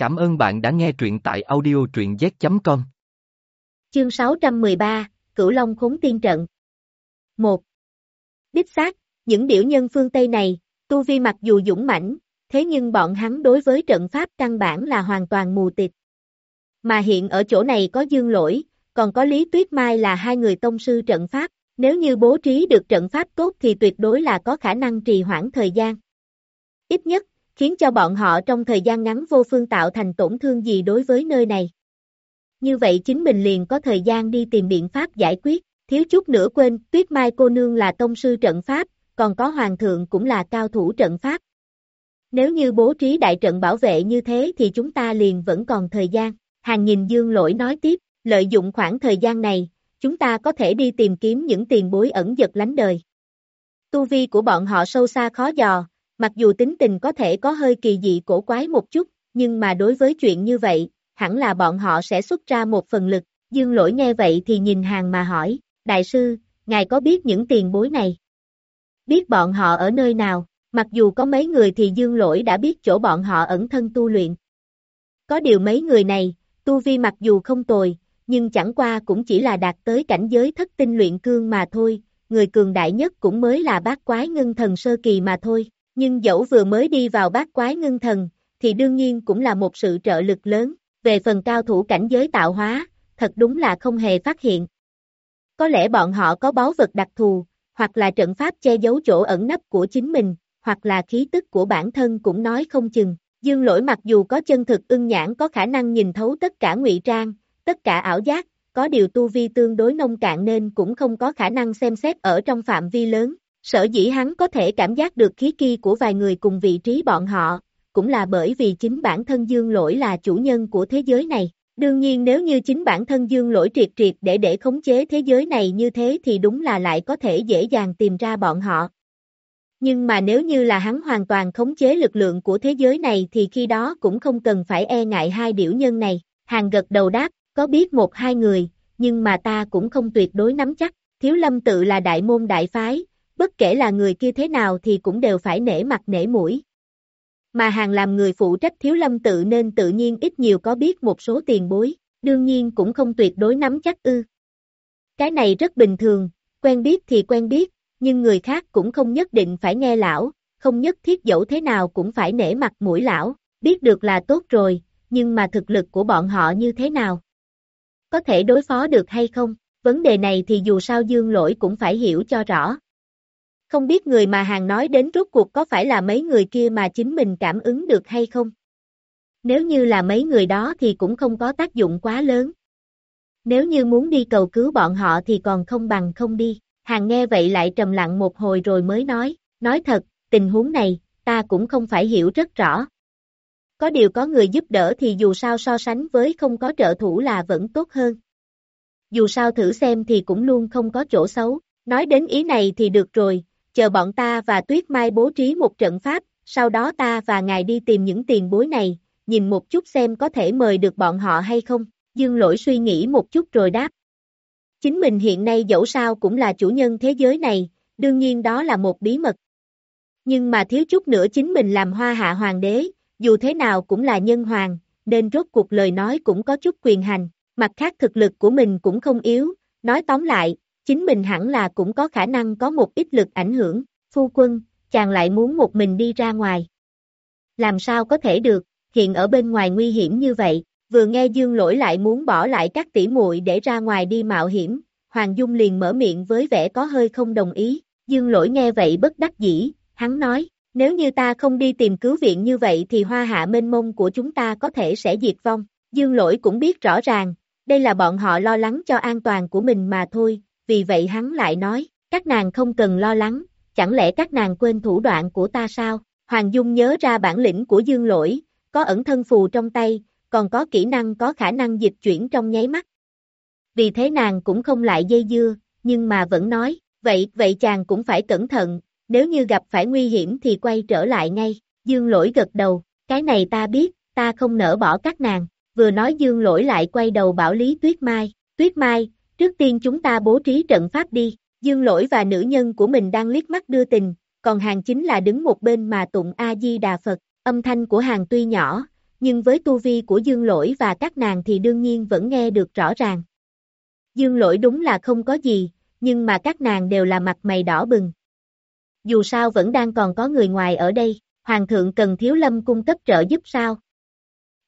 Cảm ơn bạn đã nghe truyện tại audio truyện z.com. Chương 613, Cửu Long Khốn Tiên Trận 1. Đích xác, những điểu nhân phương Tây này, tu vi mặc dù dũng mãnh, thế nhưng bọn hắn đối với trận pháp căn bản là hoàn toàn mù tịt. Mà hiện ở chỗ này có Dương Lỗi, còn có Lý Tuyết Mai là hai người tông sư trận pháp, nếu như bố trí được trận pháp tốt thì tuyệt đối là có khả năng trì hoãn thời gian. Ít nhất, khiến cho bọn họ trong thời gian ngắn vô phương tạo thành tổn thương gì đối với nơi này. Như vậy chính mình liền có thời gian đi tìm biện pháp giải quyết, thiếu chút nữa quên, Tuyết Mai cô nương là tông sư trận pháp, còn có hoàng thượng cũng là cao thủ trận pháp. Nếu như bố trí đại trận bảo vệ như thế thì chúng ta liền vẫn còn thời gian. Hàng nghìn dương lỗi nói tiếp, lợi dụng khoảng thời gian này, chúng ta có thể đi tìm kiếm những tiền bối ẩn giật lánh đời. Tu vi của bọn họ sâu xa khó dò, mặc dù tính tình có thể có hơi kỳ dị cổ quái một chút, nhưng mà đối với chuyện như vậy, hẳn là bọn họ sẽ xuất ra một phần lực. Dương lỗi nghe vậy thì nhìn hàng mà hỏi, Đại sư, ngài có biết những tiền bối này? Biết bọn họ ở nơi nào, mặc dù có mấy người thì dương lỗi đã biết chỗ bọn họ ẩn thân tu luyện. Có điều mấy người này, tu vi mặc dù không tồi, nhưng chẳng qua cũng chỉ là đạt tới cảnh giới thất tinh luyện cương mà thôi, người cường đại nhất cũng mới là bát quái ngân thần sơ kỳ mà thôi, nhưng dẫu vừa mới đi vào bát quái ngưng thần, thì đương nhiên cũng là một sự trợ lực lớn, về phần cao thủ cảnh giới tạo hóa, thật đúng là không hề phát hiện. Có lẽ bọn họ có báu vật đặc thù, hoặc là trận pháp che giấu chỗ ẩn nấp của chính mình, hoặc là khí tức của bản thân cũng nói không chừng. Dương lỗi mặc dù có chân thực ưng nhãn có khả năng nhìn thấu tất cả ngụy trang, tất cả ảo giác, có điều tu vi tương đối nông cạn nên cũng không có khả năng xem xét ở trong phạm vi lớn. Sở dĩ hắn có thể cảm giác được khí kỳ của vài người cùng vị trí bọn họ, cũng là bởi vì chính bản thân dương lỗi là chủ nhân của thế giới này. Đương nhiên nếu như chính bản thân dương lỗi triệt triệt để để khống chế thế giới này như thế thì đúng là lại có thể dễ dàng tìm ra bọn họ. Nhưng mà nếu như là hắn hoàn toàn khống chế lực lượng của thế giới này thì khi đó cũng không cần phải e ngại hai điểu nhân này. Hàng gật đầu đáp, có biết một hai người, nhưng mà ta cũng không tuyệt đối nắm chắc. Thiếu lâm tự là đại môn đại phái, bất kể là người kia thế nào thì cũng đều phải nể mặt nể mũi. Mà hàng làm người phụ trách thiếu lâm tự nên tự nhiên ít nhiều có biết một số tiền bối, đương nhiên cũng không tuyệt đối nắm chắc ư. Cái này rất bình thường, quen biết thì quen biết, nhưng người khác cũng không nhất định phải nghe lão, không nhất thiết dẫu thế nào cũng phải nể mặt mũi lão, biết được là tốt rồi, nhưng mà thực lực của bọn họ như thế nào? Có thể đối phó được hay không? Vấn đề này thì dù sao dương lỗi cũng phải hiểu cho rõ. Không biết người mà hàng nói đến rốt cuộc có phải là mấy người kia mà chính mình cảm ứng được hay không? Nếu như là mấy người đó thì cũng không có tác dụng quá lớn. Nếu như muốn đi cầu cứu bọn họ thì còn không bằng không đi. Hàng nghe vậy lại trầm lặng một hồi rồi mới nói, nói thật, tình huống này, ta cũng không phải hiểu rất rõ. Có điều có người giúp đỡ thì dù sao so sánh với không có trợ thủ là vẫn tốt hơn. Dù sao thử xem thì cũng luôn không có chỗ xấu, nói đến ý này thì được rồi, chờ bọn ta và Tuyết Mai bố trí một trận pháp, sau đó ta và ngài đi tìm những tiền bối này, nhìn một chút xem có thể mời được bọn họ hay không. Dương lỗi suy nghĩ một chút rồi đáp. Chính mình hiện nay dẫu sao cũng là chủ nhân thế giới này, đương nhiên đó là một bí mật. Nhưng mà thiếu chút nữa chính mình làm hoa hạ hoàng đế, dù thế nào cũng là nhân hoàng, nên rốt cuộc lời nói cũng có chút quyền hành, mặt khác thực lực của mình cũng không yếu, nói tóm lại, chính mình hẳn là cũng có khả năng có một ít lực ảnh hưởng, phu quân, chàng lại muốn một mình đi ra ngoài. Làm sao có thể được, hiện ở bên ngoài nguy hiểm như vậy, vừa nghe Dương Lỗi lại muốn bỏ lại các tỷ muội để ra ngoài đi mạo hiểm, Hoàng Dung liền mở miệng với vẻ có hơi không đồng ý, Dương Lỗi nghe vậy bất đắc dĩ, hắn nói, nếu như ta không đi tìm cứu viện như vậy thì hoa hạ mênh mông của chúng ta có thể sẽ diệt vong, Dương Lỗi cũng biết rõ ràng, đây là bọn họ lo lắng cho an toàn của mình mà thôi, vì vậy hắn lại nói, các nàng không cần lo lắng, chẳng lẽ các nàng quên thủ đoạn của ta sao? Hoàng Dung nhớ ra bản lĩnh của Dương Lỗi, có ẩn thân phù trong tay, còn có kỹ năng có khả năng dịch chuyển trong nháy mắt. Vì thế nàng cũng không lại dây dưa, nhưng mà vẫn nói, vậy, vậy chàng cũng phải cẩn thận, nếu như gặp phải nguy hiểm thì quay trở lại ngay. Dương lỗi gật đầu, cái này ta biết, ta không nỡ bỏ các nàng. Vừa nói dương lỗi lại quay đầu bảo Lý Tuyết Mai, Tuyết Mai, trước tiên chúng ta bố trí trận pháp đi. Dương lỗi và nữ nhân của mình đang liếc mắt đưa tình, còn hàng chính là đứng một bên mà tụng A-di-đà Phật, âm thanh của hàng tuy nhỏ, nhưng với tu vi của dương lỗi và các nàng thì đương nhiên vẫn nghe được rõ ràng. Dương lỗi đúng là không có gì, nhưng mà các nàng đều là mặt mày đỏ bừng. Dù sao vẫn đang còn có người ngoài ở đây, Hoàng thượng cần Thiếu Lâm cung cấp trợ giúp sao?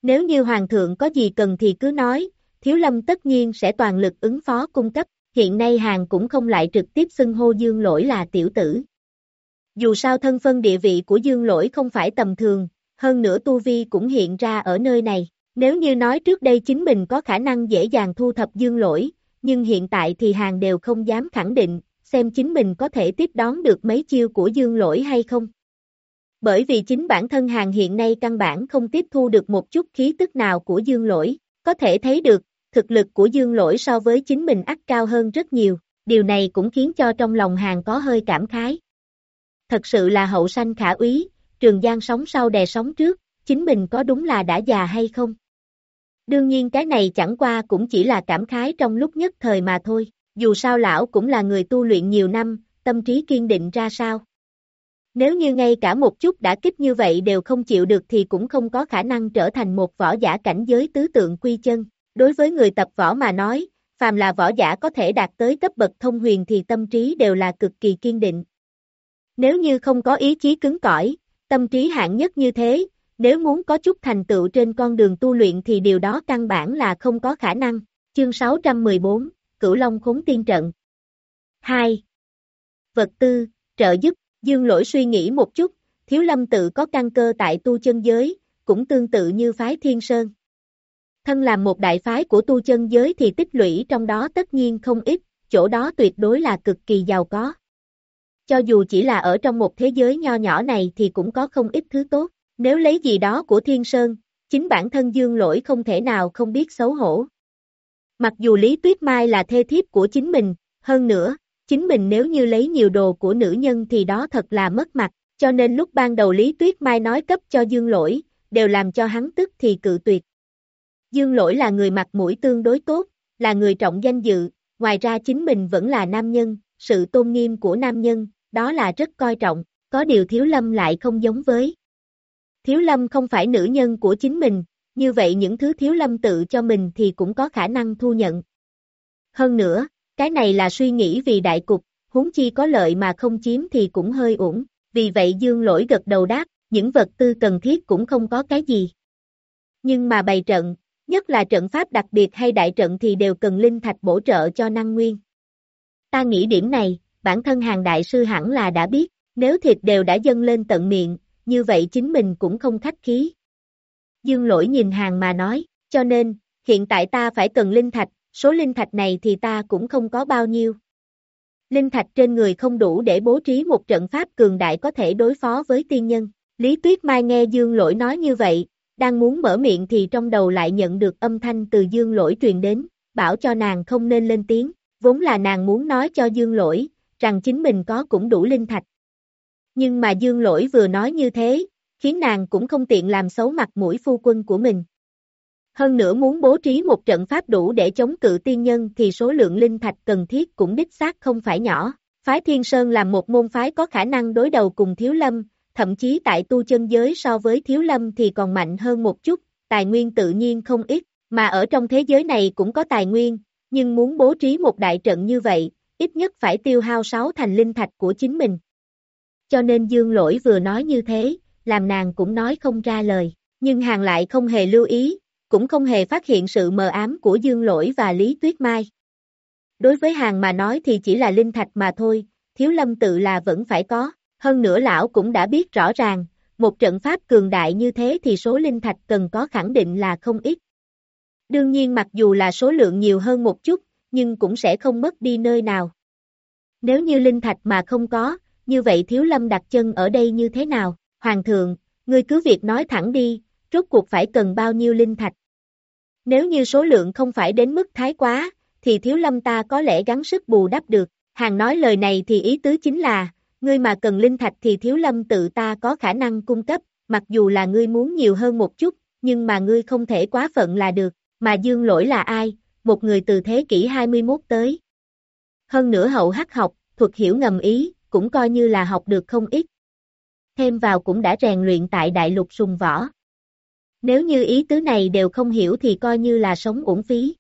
Nếu như Hoàng thượng có gì cần thì cứ nói, Thiếu Lâm tất nhiên sẽ toàn lực ứng phó cung cấp, hiện nay hàng cũng không lại trực tiếp xưng hô Dương Lỗi là tiểu tử. Dù sao thân phân địa vị của Dương Lỗi không phải tầm thường, hơn nữa Tu Vi cũng hiện ra ở nơi này. Nếu như nói trước đây chính mình có khả năng dễ dàng thu thập Dương Lỗi, nhưng hiện tại thì hàng đều không dám khẳng định, xem chính mình có thể tiếp đón được mấy chiêu của Dương Lỗi hay không. Bởi vì chính bản thân hàng hiện nay căn bản không tiếp thu được một chút khí tức nào của Dương Lỗi, có thể thấy được, thực lực của Dương Lỗi so với chính mình ắt cao hơn rất nhiều, điều này cũng khiến cho trong lòng hàng có hơi cảm khái. Thật sự là hậu sanh khả úy, trường giang sống sau đè sóng trước, chính mình có đúng là đã già hay không? Đương nhiên cái này chẳng qua cũng chỉ là cảm khái trong lúc nhất thời mà thôi, dù sao lão cũng là người tu luyện nhiều năm, tâm trí kiên định ra sao. Nếu như ngay cả một chút đã kích như vậy đều không chịu được thì cũng không có khả năng trở thành một võ giả cảnh giới tứ tượng quy chân. Đối với người tập võ mà nói, phàm là võ giả có thể đạt tới cấp bậc thông huyền thì tâm trí đều là cực kỳ kiên định. Nếu như không có ý chí cứng cỏi, tâm trí hạng nhất như thế, nếu muốn có chút thành tựu trên con đường tu luyện thì điều đó căn bản là không có khả năng. Chương 614, Cửu Long Khốn Tiên Trận 2. Vật tư, trợ giúp, dương lỗi suy nghĩ một chút, thiếu lâm tự có căn cơ tại tu chân giới, cũng tương tự như phái Thiên Sơn. Thân làm một đại phái của tu chân giới thì tích lũy trong đó tất nhiên không ít, chỗ đó tuyệt đối là cực kỳ giàu có. Cho dù chỉ là ở trong một thế giới nho nhỏ này thì cũng có không ít thứ tốt, nếu lấy gì đó của Thiên Sơn, chính bản thân dương lỗi không thể nào không biết xấu hổ. Mặc dù Lý Tuyết Mai là thê thiếp của chính mình, hơn nữa, chính mình nếu như lấy nhiều đồ của nữ nhân thì đó thật là mất mặt, cho nên lúc ban đầu Lý Tuyết Mai nói cấp cho Dương Lỗi, đều làm cho hắn tức thì cự tuyệt. Dương Lỗi là người mặt mũi tương đối tốt, là người trọng danh dự, ngoài ra chính mình vẫn là nam nhân, sự tôn nghiêm của nam nhân, đó là rất coi trọng, có điều Thiếu Lâm lại không giống với. Thiếu Lâm không phải nữ nhân của chính mình, như vậy những thứ Thiếu Lâm tự cho mình thì cũng có khả năng thu nhận. Hơn nữa, cái này là suy nghĩ vì đại cục, huống chi có lợi mà không chiếm thì cũng hơi ổn, vì vậy Dương Lỗi gật đầu đáp, những vật tư cần thiết cũng không có cái gì. Nhưng mà bày trận, nhất là trận pháp đặc biệt hay đại trận thì đều cần linh thạch bổ trợ cho năng nguyên. Ta nghĩ điểm này, bản thân hàng đại sư hẳn là đã biết, nếu thịt đều đã dâng lên tận miệng, như vậy chính mình cũng không khách khí. Dương lỗi nhìn hàng mà nói, cho nên, hiện tại ta phải cần linh thạch, số linh thạch này thì ta cũng không có bao nhiêu. Linh thạch trên người không đủ để bố trí một trận pháp cường đại có thể đối phó với tiên nhân. Lý Tuyết Mai nghe Dương Lỗi nói như vậy, đang muốn mở miệng thì trong đầu lại nhận được âm thanh từ Dương Lỗi truyền đến, bảo cho nàng không nên lên tiếng, vốn là nàng muốn nói cho Dương Lỗi, rằng chính mình có cũng đủ linh thạch. Nhưng mà Dương Lỗi vừa nói như thế, khiến nàng cũng không tiện làm xấu mặt mũi phu quân của mình. Hơn nữa muốn bố trí một trận pháp đủ để chống cự tiên nhân thì số lượng linh thạch cần thiết cũng đích xác không phải nhỏ. Phái Thiên Sơn là một môn phái có khả năng đối đầu cùng Thiếu Lâm, thậm chí tại tu chân giới so với Thiếu Lâm thì còn mạnh hơn một chút, tài nguyên tự nhiên không ít, mà ở trong thế giới này cũng có tài nguyên, nhưng muốn bố trí một đại trận như vậy, ít nhất phải tiêu hao sáu thành linh thạch của chính mình. Cho nên Dương Lỗi vừa nói như thế, làm nàng cũng nói không ra lời, nhưng hàng lại không hề lưu ý, cũng không hề phát hiện sự mờ ám của Dương Lỗi và Lý Tuyết Mai. Đối với hàng mà nói thì chỉ là linh thạch mà thôi, thiếu lâm tự là vẫn phải có, hơn nữa lão cũng đã biết rõ ràng, một trận pháp cường đại như thế thì số linh thạch cần có khẳng định là không ít. Đương nhiên mặc dù là số lượng nhiều hơn một chút, nhưng cũng sẽ không mất đi nơi nào. Nếu như linh thạch mà không có, như vậy thiếu lâm đặt chân ở đây như thế nào? Hoàng thượng, ngươi cứ việc nói thẳng đi, rốt cuộc phải cần bao nhiêu linh thạch. Nếu như số lượng không phải đến mức thái quá, thì thiếu lâm ta có lẽ gắng sức bù đắp được. Hàng nói lời này thì ý tứ chính là, ngươi mà cần linh thạch thì thiếu lâm tự ta có khả năng cung cấp, mặc dù là ngươi muốn nhiều hơn một chút, nhưng mà ngươi không thể quá phận là được, mà dương lỗi là ai, một người từ thế kỷ 21 tới. Hơn nữa hậu hắc học, thuật hiểu ngầm ý, cũng coi như là học được không ít. Thêm vào cũng đã rèn luyện tại đại lục sùng võ. Nếu như ý tứ này đều không hiểu thì coi như là sống uổng phí.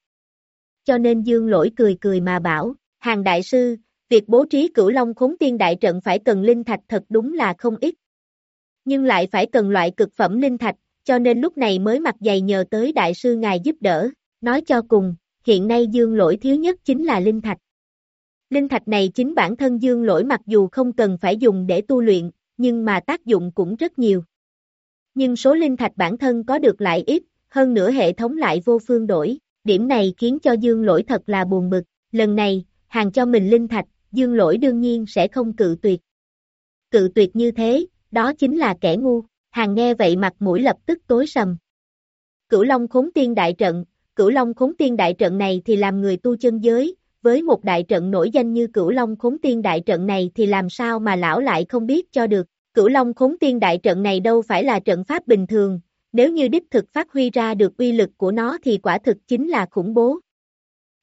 Cho nên dương lỗi cười cười mà bảo, hàng đại sư, việc bố trí cửu long khốn tiên đại trận phải cần linh thạch thật đúng là không ít. Nhưng lại phải cần loại cực phẩm linh thạch, cho nên lúc này mới mặc dày nhờ tới đại sư ngài giúp đỡ, nói cho cùng, hiện nay dương lỗi thiếu nhất chính là linh thạch. Linh thạch này chính bản thân dương lỗi mặc dù không cần phải dùng để tu luyện, nhưng mà tác dụng cũng rất nhiều. Nhưng số linh thạch bản thân có được lại ít, hơn nữa hệ thống lại vô phương đổi, điểm này khiến cho dương lỗi thật là buồn bực, lần này, hàng cho mình linh thạch, dương lỗi đương nhiên sẽ không cự tuyệt. Cự tuyệt như thế, đó chính là kẻ ngu, hàng nghe vậy mặt mũi lập tức tối sầm. Cửu Long khốn tiên đại trận, Cửu Long khốn tiên đại trận này thì làm người tu chân giới, với một đại trận nổi danh như Cửu Long khốn tiên đại trận này thì làm sao mà lão lại không biết cho được, Cửu Long khốn tiên đại trận này đâu phải là trận pháp bình thường, nếu như đích thực phát huy ra được uy lực của nó thì quả thực chính là khủng bố.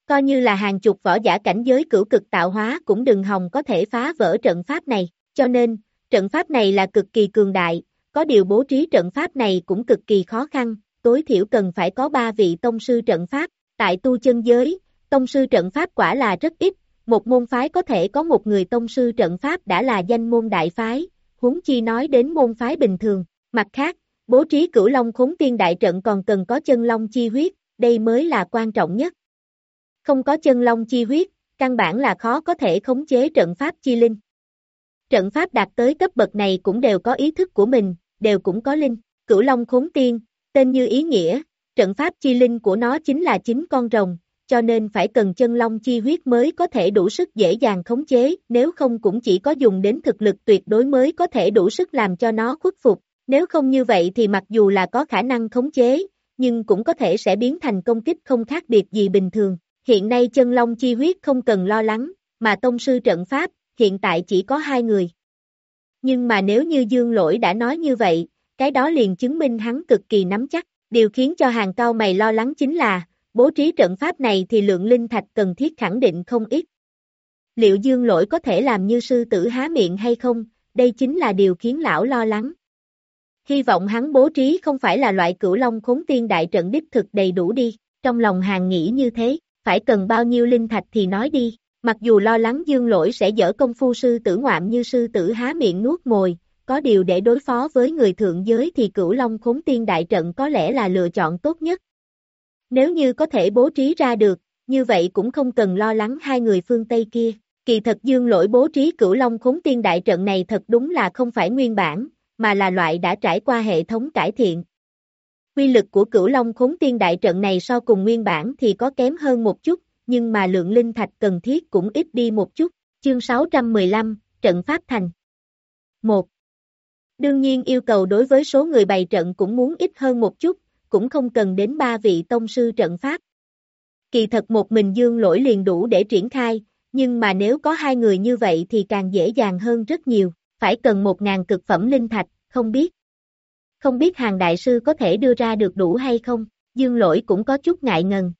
Coi như là hàng chục võ giả cảnh giới cửu cực tạo hóa cũng đừng hòng có thể phá vỡ trận pháp này, cho nên, trận pháp này là cực kỳ cường đại, có điều bố trí trận pháp này cũng cực kỳ khó khăn, tối thiểu cần phải có ba vị tông sư trận pháp, tại tu chân giới, tông sư trận pháp quả là rất ít, một môn phái có thể có một người tông sư trận pháp đã là danh môn đại phái, huống chi nói đến môn phái bình thường, mặt khác, bố trí cửu long khốn tiên đại trận còn cần có chân long chi huyết, đây mới là quan trọng nhất. Không có chân long chi huyết, căn bản là khó có thể khống chế trận pháp chi linh. Trận pháp đạt tới cấp bậc này cũng đều có ý thức của mình, đều cũng có linh, cửu long khốn tiên, tên như ý nghĩa, trận pháp chi linh của nó chính là chính con rồng, cho nên phải cần chân long chi huyết mới có thể đủ sức dễ dàng khống chế, nếu không cũng chỉ có dùng đến thực lực tuyệt đối mới có thể đủ sức làm cho nó khuất phục, nếu không như vậy thì mặc dù là có khả năng khống chế, nhưng cũng có thể sẽ biến thành công kích không khác biệt gì bình thường. Hiện nay chân long chi huyết không cần lo lắng, mà tông sư trận pháp, hiện tại chỉ có hai người. Nhưng mà nếu như Dương Lỗi đã nói như vậy, cái đó liền chứng minh hắn cực kỳ nắm chắc. Điều khiến cho hàng cao mày lo lắng chính là, bố trí trận pháp này thì lượng linh thạch cần thiết khẳng định không ít. Liệu Dương Lỗi có thể làm như sư tử há miệng hay không, đây chính là điều khiến lão lo lắng. Hy vọng hắn bố trí không phải là loại cửu long khốn tiên đại trận đích thực đầy đủ đi, trong lòng hàng nghĩ như thế, phải cần bao nhiêu linh thạch thì nói đi, mặc dù lo lắng dương lỗi sẽ dở công phu sư tử ngoạm như sư tử há miệng nuốt mồi, có điều để đối phó với người thượng giới thì cửu long khốn tiên đại trận có lẽ là lựa chọn tốt nhất. Nếu như có thể bố trí ra được, như vậy cũng không cần lo lắng hai người phương Tây kia. Kỳ thật dương lỗi bố trí cửu long khốn tiên đại trận này thật đúng là không phải nguyên bản, mà là loại đã trải qua hệ thống cải thiện. Quy lực của cửu long khốn tiên đại trận này so cùng nguyên bản thì có kém hơn một chút, nhưng mà lượng linh thạch cần thiết cũng ít đi một chút. Chương 615, Trận Pháp Thành 1. Đương nhiên yêu cầu đối với số người bày trận cũng muốn ít hơn một chút, cũng không cần đến ba vị tông sư trận pháp. Kỳ thật một mình dương lỗi liền đủ để triển khai, nhưng mà nếu có hai người như vậy thì càng dễ dàng hơn rất nhiều, phải cần một ngàn cực phẩm linh thạch, không biết. Không biết hàng đại sư có thể đưa ra được đủ hay không, dương lỗi cũng có chút ngại ngần.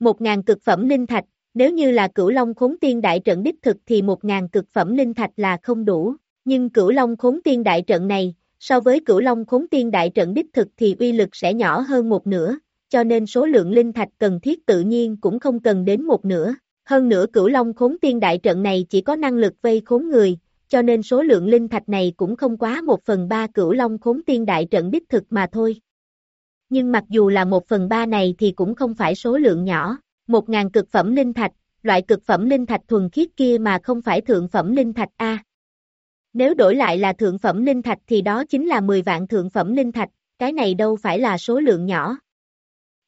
Một ngàn cực phẩm linh thạch, nếu như là cửu long khốn tiên đại trận đích thực thì một ngàn cực phẩm linh thạch là không đủ, nhưng cửu long khốn tiên đại trận này, so với cửu long khốn tiên đại trận đích thực thì uy lực sẽ nhỏ hơn một nửa, cho nên số lượng linh thạch cần thiết tự nhiên cũng không cần đến một nửa. Hơn nữa cửu long khốn tiên đại trận này chỉ có năng lực vây khốn người, cho nên số lượng linh thạch này cũng không quá một phần ba cửu long khốn tiên đại trận đích thực mà thôi. Nhưng mặc dù là một phần ba này thì cũng không phải số lượng nhỏ, một ngàn cực phẩm linh thạch, loại cực phẩm linh thạch thuần khiết kia mà không phải thượng phẩm linh thạch A. Nếu đổi lại là thượng phẩm linh thạch thì đó chính là 10 vạn thượng phẩm linh thạch, cái này đâu phải là số lượng nhỏ.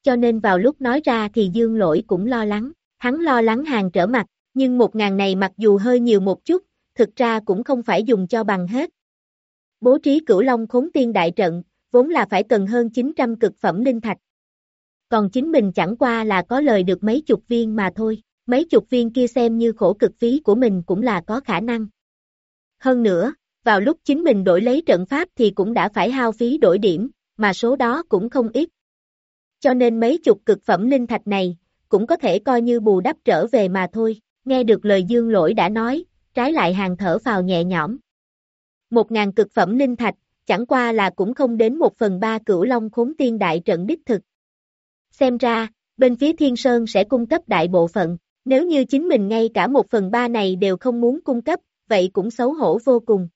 Cho nên vào lúc nói ra thì dương lỗi cũng lo lắng, hắn lo lắng hàng trở mặt, nhưng một ngàn này mặc dù hơi nhiều một chút, thực ra cũng không phải dùng cho bằng hết. Bố trí cửu long khốn tiên đại trận, vốn là phải cần hơn 900 cực phẩm linh thạch. Còn chính mình chẳng qua là có lời được mấy chục viên mà thôi, mấy chục viên kia xem như khổ cực phí của mình cũng là có khả năng. Hơn nữa, vào lúc chính mình đổi lấy trận pháp thì cũng đã phải hao phí đổi điểm, mà số đó cũng không ít. Cho nên mấy chục cực phẩm linh thạch này, cũng có thể coi như bù đắp trở về mà thôi, nghe được lời dương lỗi đã nói, trái lại hàng thở vào nhẹ nhõm. Một ngàn cực phẩm linh thạch, chẳng qua là cũng không đến một phần ba cửu long khốn tiên đại trận đích thực. Xem ra, bên phía Thiên Sơn sẽ cung cấp đại bộ phận, nếu như chính mình ngay cả một phần ba này đều không muốn cung cấp, vậy cũng xấu hổ vô cùng.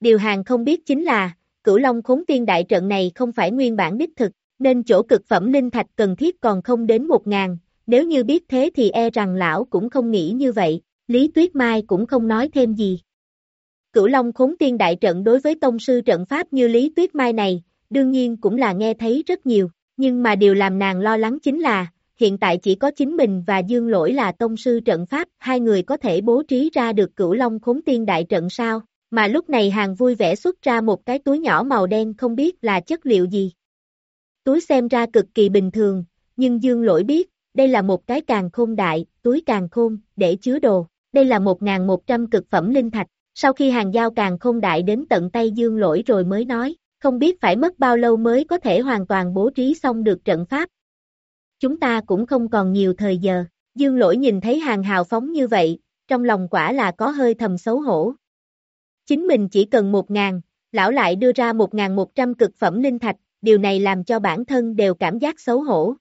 Điều hàng không biết chính là, cửu long khốn tiên đại trận này không phải nguyên bản đích thực, nên chỗ cực phẩm linh thạch cần thiết còn không đến một ngàn, nếu như biết thế thì e rằng lão cũng không nghĩ như vậy, Lý Tuyết Mai cũng không nói thêm gì. Cửu Long khốn tiên đại trận đối với tông sư trận pháp như Lý Tuyết Mai này, đương nhiên cũng là nghe thấy rất nhiều, nhưng mà điều làm nàng lo lắng chính là, hiện tại chỉ có chính mình và Dương Lỗi là tông sư trận pháp, hai người có thể bố trí ra được cửu Long khốn tiên đại trận sao, mà lúc này hàng vui vẻ xuất ra một cái túi nhỏ màu đen không biết là chất liệu gì. Túi xem ra cực kỳ bình thường, nhưng Dương Lỗi biết, đây là một cái càng khôn đại, túi càng khôn, để chứa đồ. Đây là 1.100 cực phẩm linh thạch, sau khi hàng giao càng không đại đến tận tay Dương Lỗi rồi mới nói, không biết phải mất bao lâu mới có thể hoàn toàn bố trí xong được trận pháp. Chúng ta cũng không còn nhiều thời giờ, Dương Lỗi nhìn thấy hàng hào phóng như vậy, trong lòng quả là có hơi thầm xấu hổ. Chính mình chỉ cần 1.000, lão lại đưa ra 1.100 cực phẩm linh thạch, điều này làm cho bản thân đều cảm giác xấu hổ.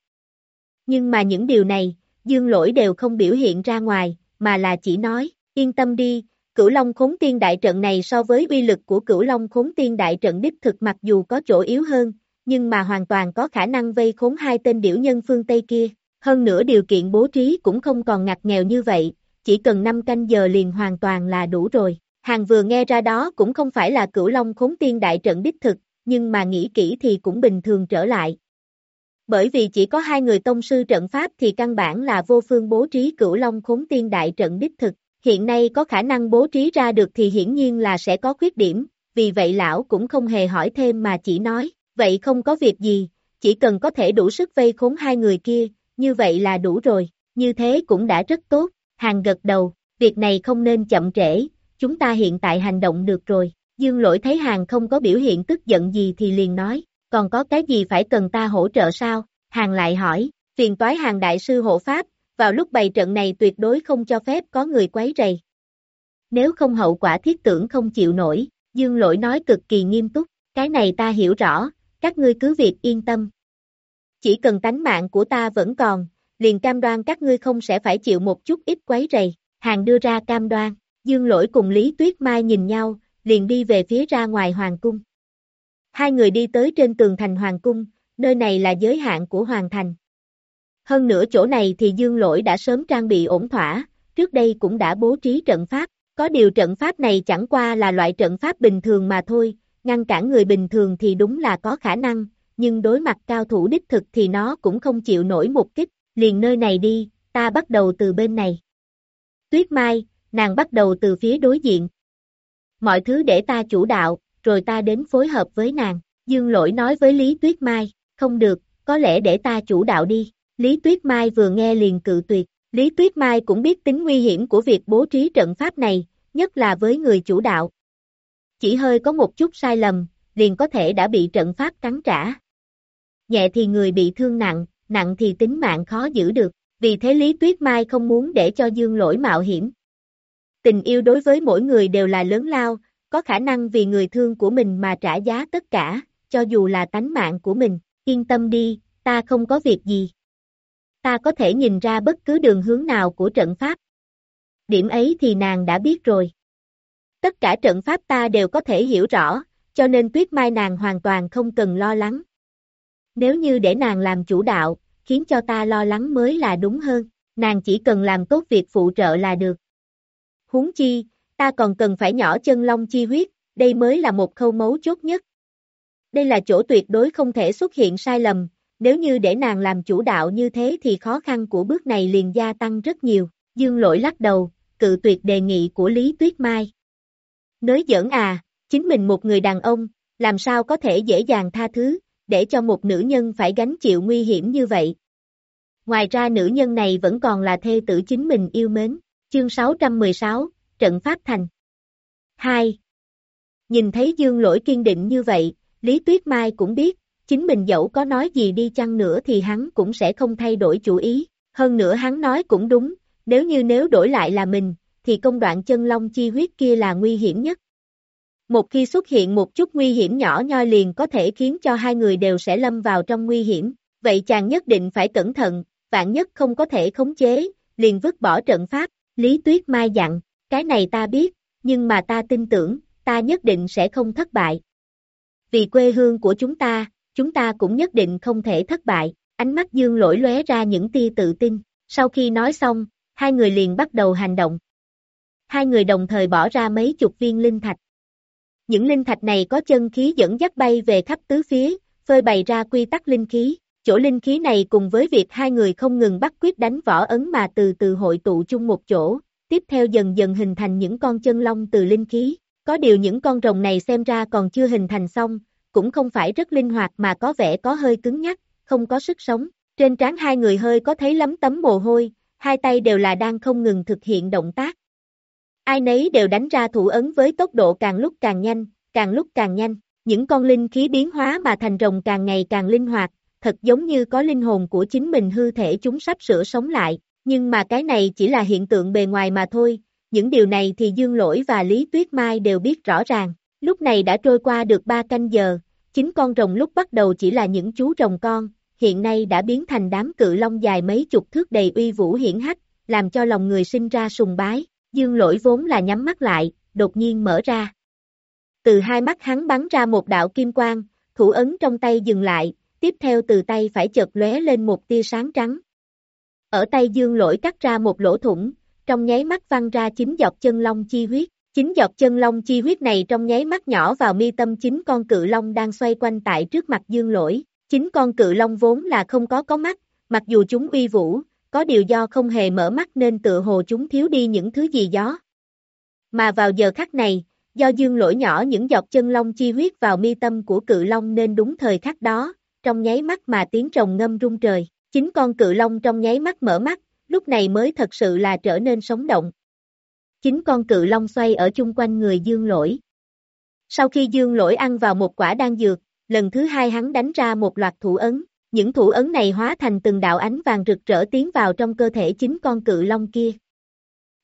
Nhưng mà những điều này, Dương Lỗi đều không biểu hiện ra ngoài, mà là chỉ nói, yên tâm đi, cửu long khốn tiên đại trận này so với uy lực của cửu long khốn tiên đại trận đích thực mặc dù có chỗ yếu hơn, nhưng mà hoàn toàn có khả năng vây khốn hai tên điểu nhân phương Tây kia. Hơn nữa điều kiện bố trí cũng không còn ngặt nghèo như vậy, chỉ cần 5 canh giờ liền hoàn toàn là đủ rồi. Hàng vừa nghe ra đó cũng không phải là cửu long khốn tiên đại trận đích thực, nhưng mà nghĩ kỹ thì cũng bình thường trở lại. Bởi vì chỉ có hai người tông sư trận pháp thì căn bản là vô phương bố trí cửu long khốn tiên đại trận đích thực, hiện nay có khả năng bố trí ra được thì hiển nhiên là sẽ có khuyết điểm, vì vậy lão cũng không hề hỏi thêm mà chỉ nói, vậy không có việc gì, chỉ cần có thể đủ sức vây khốn hai người kia, như vậy là đủ rồi, như thế cũng đã rất tốt, hàng gật đầu, việc này không nên chậm trễ, chúng ta hiện tại hành động được rồi, dương lỗi thấy hàng không có biểu hiện tức giận gì thì liền nói, còn có cái gì phải cần ta hỗ trợ sao? Hàng lại hỏi, phiền toái hàng đại sư hộ pháp, vào lúc bày trận này tuyệt đối không cho phép có người quấy rầy. Nếu không hậu quả thiết tưởng không chịu nổi, dương lỗi nói cực kỳ nghiêm túc, cái này ta hiểu rõ, các ngươi cứ việc yên tâm. Chỉ cần tánh mạng của ta vẫn còn, liền cam đoan các ngươi không sẽ phải chịu một chút ít quấy rầy, hàng đưa ra cam đoan, dương lỗi cùng Lý Tuyết Mai nhìn nhau, liền đi về phía ra ngoài hoàng cung. Hai người đi tới trên tường thành Hoàng Cung, nơi này là giới hạn của Hoàng Thành. Hơn nữa chỗ này thì Dương Lỗi đã sớm trang bị ổn thỏa, trước đây cũng đã bố trí trận pháp, có điều trận pháp này chẳng qua là loại trận pháp bình thường mà thôi, ngăn cản người bình thường thì đúng là có khả năng, nhưng đối mặt cao thủ đích thực thì nó cũng không chịu nổi một kích, liền nơi này đi, ta bắt đầu từ bên này. Tuyết Mai, nàng bắt đầu từ phía đối diện. Mọi thứ để ta chủ đạo, rồi ta đến phối hợp với nàng. Dương lỗi nói với Lý Tuyết Mai, không được, có lẽ để ta chủ đạo đi. Lý Tuyết Mai vừa nghe liền cự tuyệt. Lý Tuyết Mai cũng biết tính nguy hiểm của việc bố trí trận pháp này, nhất là với người chủ đạo. Chỉ hơi có một chút sai lầm, liền có thể đã bị trận pháp cắn trả. Nhẹ thì người bị thương nặng, nặng thì tính mạng khó giữ được, vì thế Lý Tuyết Mai không muốn để cho Dương lỗi mạo hiểm. Tình yêu đối với mỗi người đều là lớn lao, có khả năng vì người thương của mình mà trả giá tất cả, cho dù là tánh mạng của mình, yên tâm đi, ta không có việc gì. Ta có thể nhìn ra bất cứ đường hướng nào của trận pháp. Điểm ấy thì nàng đã biết rồi. Tất cả trận pháp ta đều có thể hiểu rõ, cho nên tuyết mai nàng hoàn toàn không cần lo lắng. Nếu như để nàng làm chủ đạo, khiến cho ta lo lắng mới là đúng hơn, nàng chỉ cần làm tốt việc phụ trợ là được. Huống chi, ta còn cần phải nhỏ chân long chi huyết, đây mới là một khâu mấu chốt nhất. Đây là chỗ tuyệt đối không thể xuất hiện sai lầm, nếu như để nàng làm chủ đạo như thế thì khó khăn của bước này liền gia tăng rất nhiều. Dương lỗi lắc đầu, cự tuyệt đề nghị của Lý Tuyết Mai. Nới giỡn à, chính mình một người đàn ông, làm sao có thể dễ dàng tha thứ, để cho một nữ nhân phải gánh chịu nguy hiểm như vậy. Ngoài ra nữ nhân này vẫn còn là thê tử chính mình yêu mến. Chương 616, trận pháp thành. 2. Nhìn thấy dương lỗi kiên định như vậy, Lý Tuyết Mai cũng biết, chính mình dẫu có nói gì đi chăng nữa thì hắn cũng sẽ không thay đổi chủ ý, hơn nữa hắn nói cũng đúng, nếu như nếu đổi lại là mình, thì công đoạn chân long chi huyết kia là nguy hiểm nhất. một khi xuất hiện một chút nguy hiểm nhỏ nhoi liền có thể khiến cho hai người đều sẽ lâm vào trong nguy hiểm, vậy chàng nhất định phải cẩn thận, vạn nhất không có thể khống chế, liền vứt bỏ trận pháp, Lý Tuyết Mai dặn, cái này ta biết, nhưng mà ta tin tưởng, ta nhất định sẽ không thất bại. Vì quê hương của chúng ta, chúng ta cũng nhất định không thể thất bại, ánh mắt dương lỗi lóe ra những tia tự tin, sau khi nói xong, hai người liền bắt đầu hành động. Hai người đồng thời bỏ ra mấy chục viên linh thạch. Những linh thạch này có chân khí dẫn dắt bay về khắp tứ phía, phơi bày ra quy tắc linh khí, chỗ linh khí này cùng với việc hai người không ngừng bắt quyết đánh võ ấn mà từ từ hội tụ chung một chỗ, tiếp theo dần dần hình thành những con chân long từ linh khí. Có điều những con rồng này xem ra còn chưa hình thành xong, cũng không phải rất linh hoạt mà có vẻ có hơi cứng nhắc, không có sức sống. Trên trán hai người hơi có thấy lắm tấm mồ hôi, hai tay đều là đang không ngừng thực hiện động tác. Ai nấy đều đánh ra thủ ấn với tốc độ càng lúc càng nhanh, càng lúc càng nhanh. Những con linh khí biến hóa mà thành rồng càng ngày càng linh hoạt, thật giống như có linh hồn của chính mình hư thể chúng sắp sửa sống lại, nhưng mà cái này chỉ là hiện tượng bề ngoài mà thôi, những điều này thì Dương Lỗi và Lý Tuyết Mai đều biết rõ ràng. Lúc này đã trôi qua được 3 canh giờ, chính con rồng lúc bắt đầu chỉ là những chú rồng con, hiện nay đã biến thành đám cự long dài mấy chục thước đầy uy vũ hiển hách, làm cho lòng người sinh ra sùng bái. Dương Lỗi vốn là nhắm mắt lại, đột nhiên mở ra. Từ hai mắt hắn bắn ra một đạo kim quang, thủ ấn trong tay dừng lại, tiếp theo từ tay phải chợt lóe lên một tia sáng trắng. Ở tay dương lỗi cắt ra một lỗ thủng, trong nháy mắt văng ra chính giọt chân long chi huyết. Chính giọt chân long chi huyết này trong nháy mắt nhỏ vào mi tâm chính con cự long đang xoay quanh tại trước mặt dương lỗi. Chính con cự long vốn là không có có mắt, mặc dù chúng uy vũ, có điều do không hề mở mắt nên tự hồ chúng thiếu đi những thứ gì gió. Mà vào giờ khắc này, do dương lỗi nhỏ những giọt chân long chi huyết vào mi tâm của cự long nên đúng thời khắc đó, trong nháy mắt mà tiếng rồng ngâm rung trời. Chính con cự long trong nháy mắt mở mắt, lúc này mới thật sự là trở nên sống động. Chính con cự long xoay ở chung quanh người dương lỗi. Sau khi dương lỗi ăn vào một quả đan dược, lần thứ hai hắn đánh ra một loạt thủ ấn. Những thủ ấn này hóa thành từng đạo ánh vàng rực rỡ tiến vào trong cơ thể chính con cự long kia.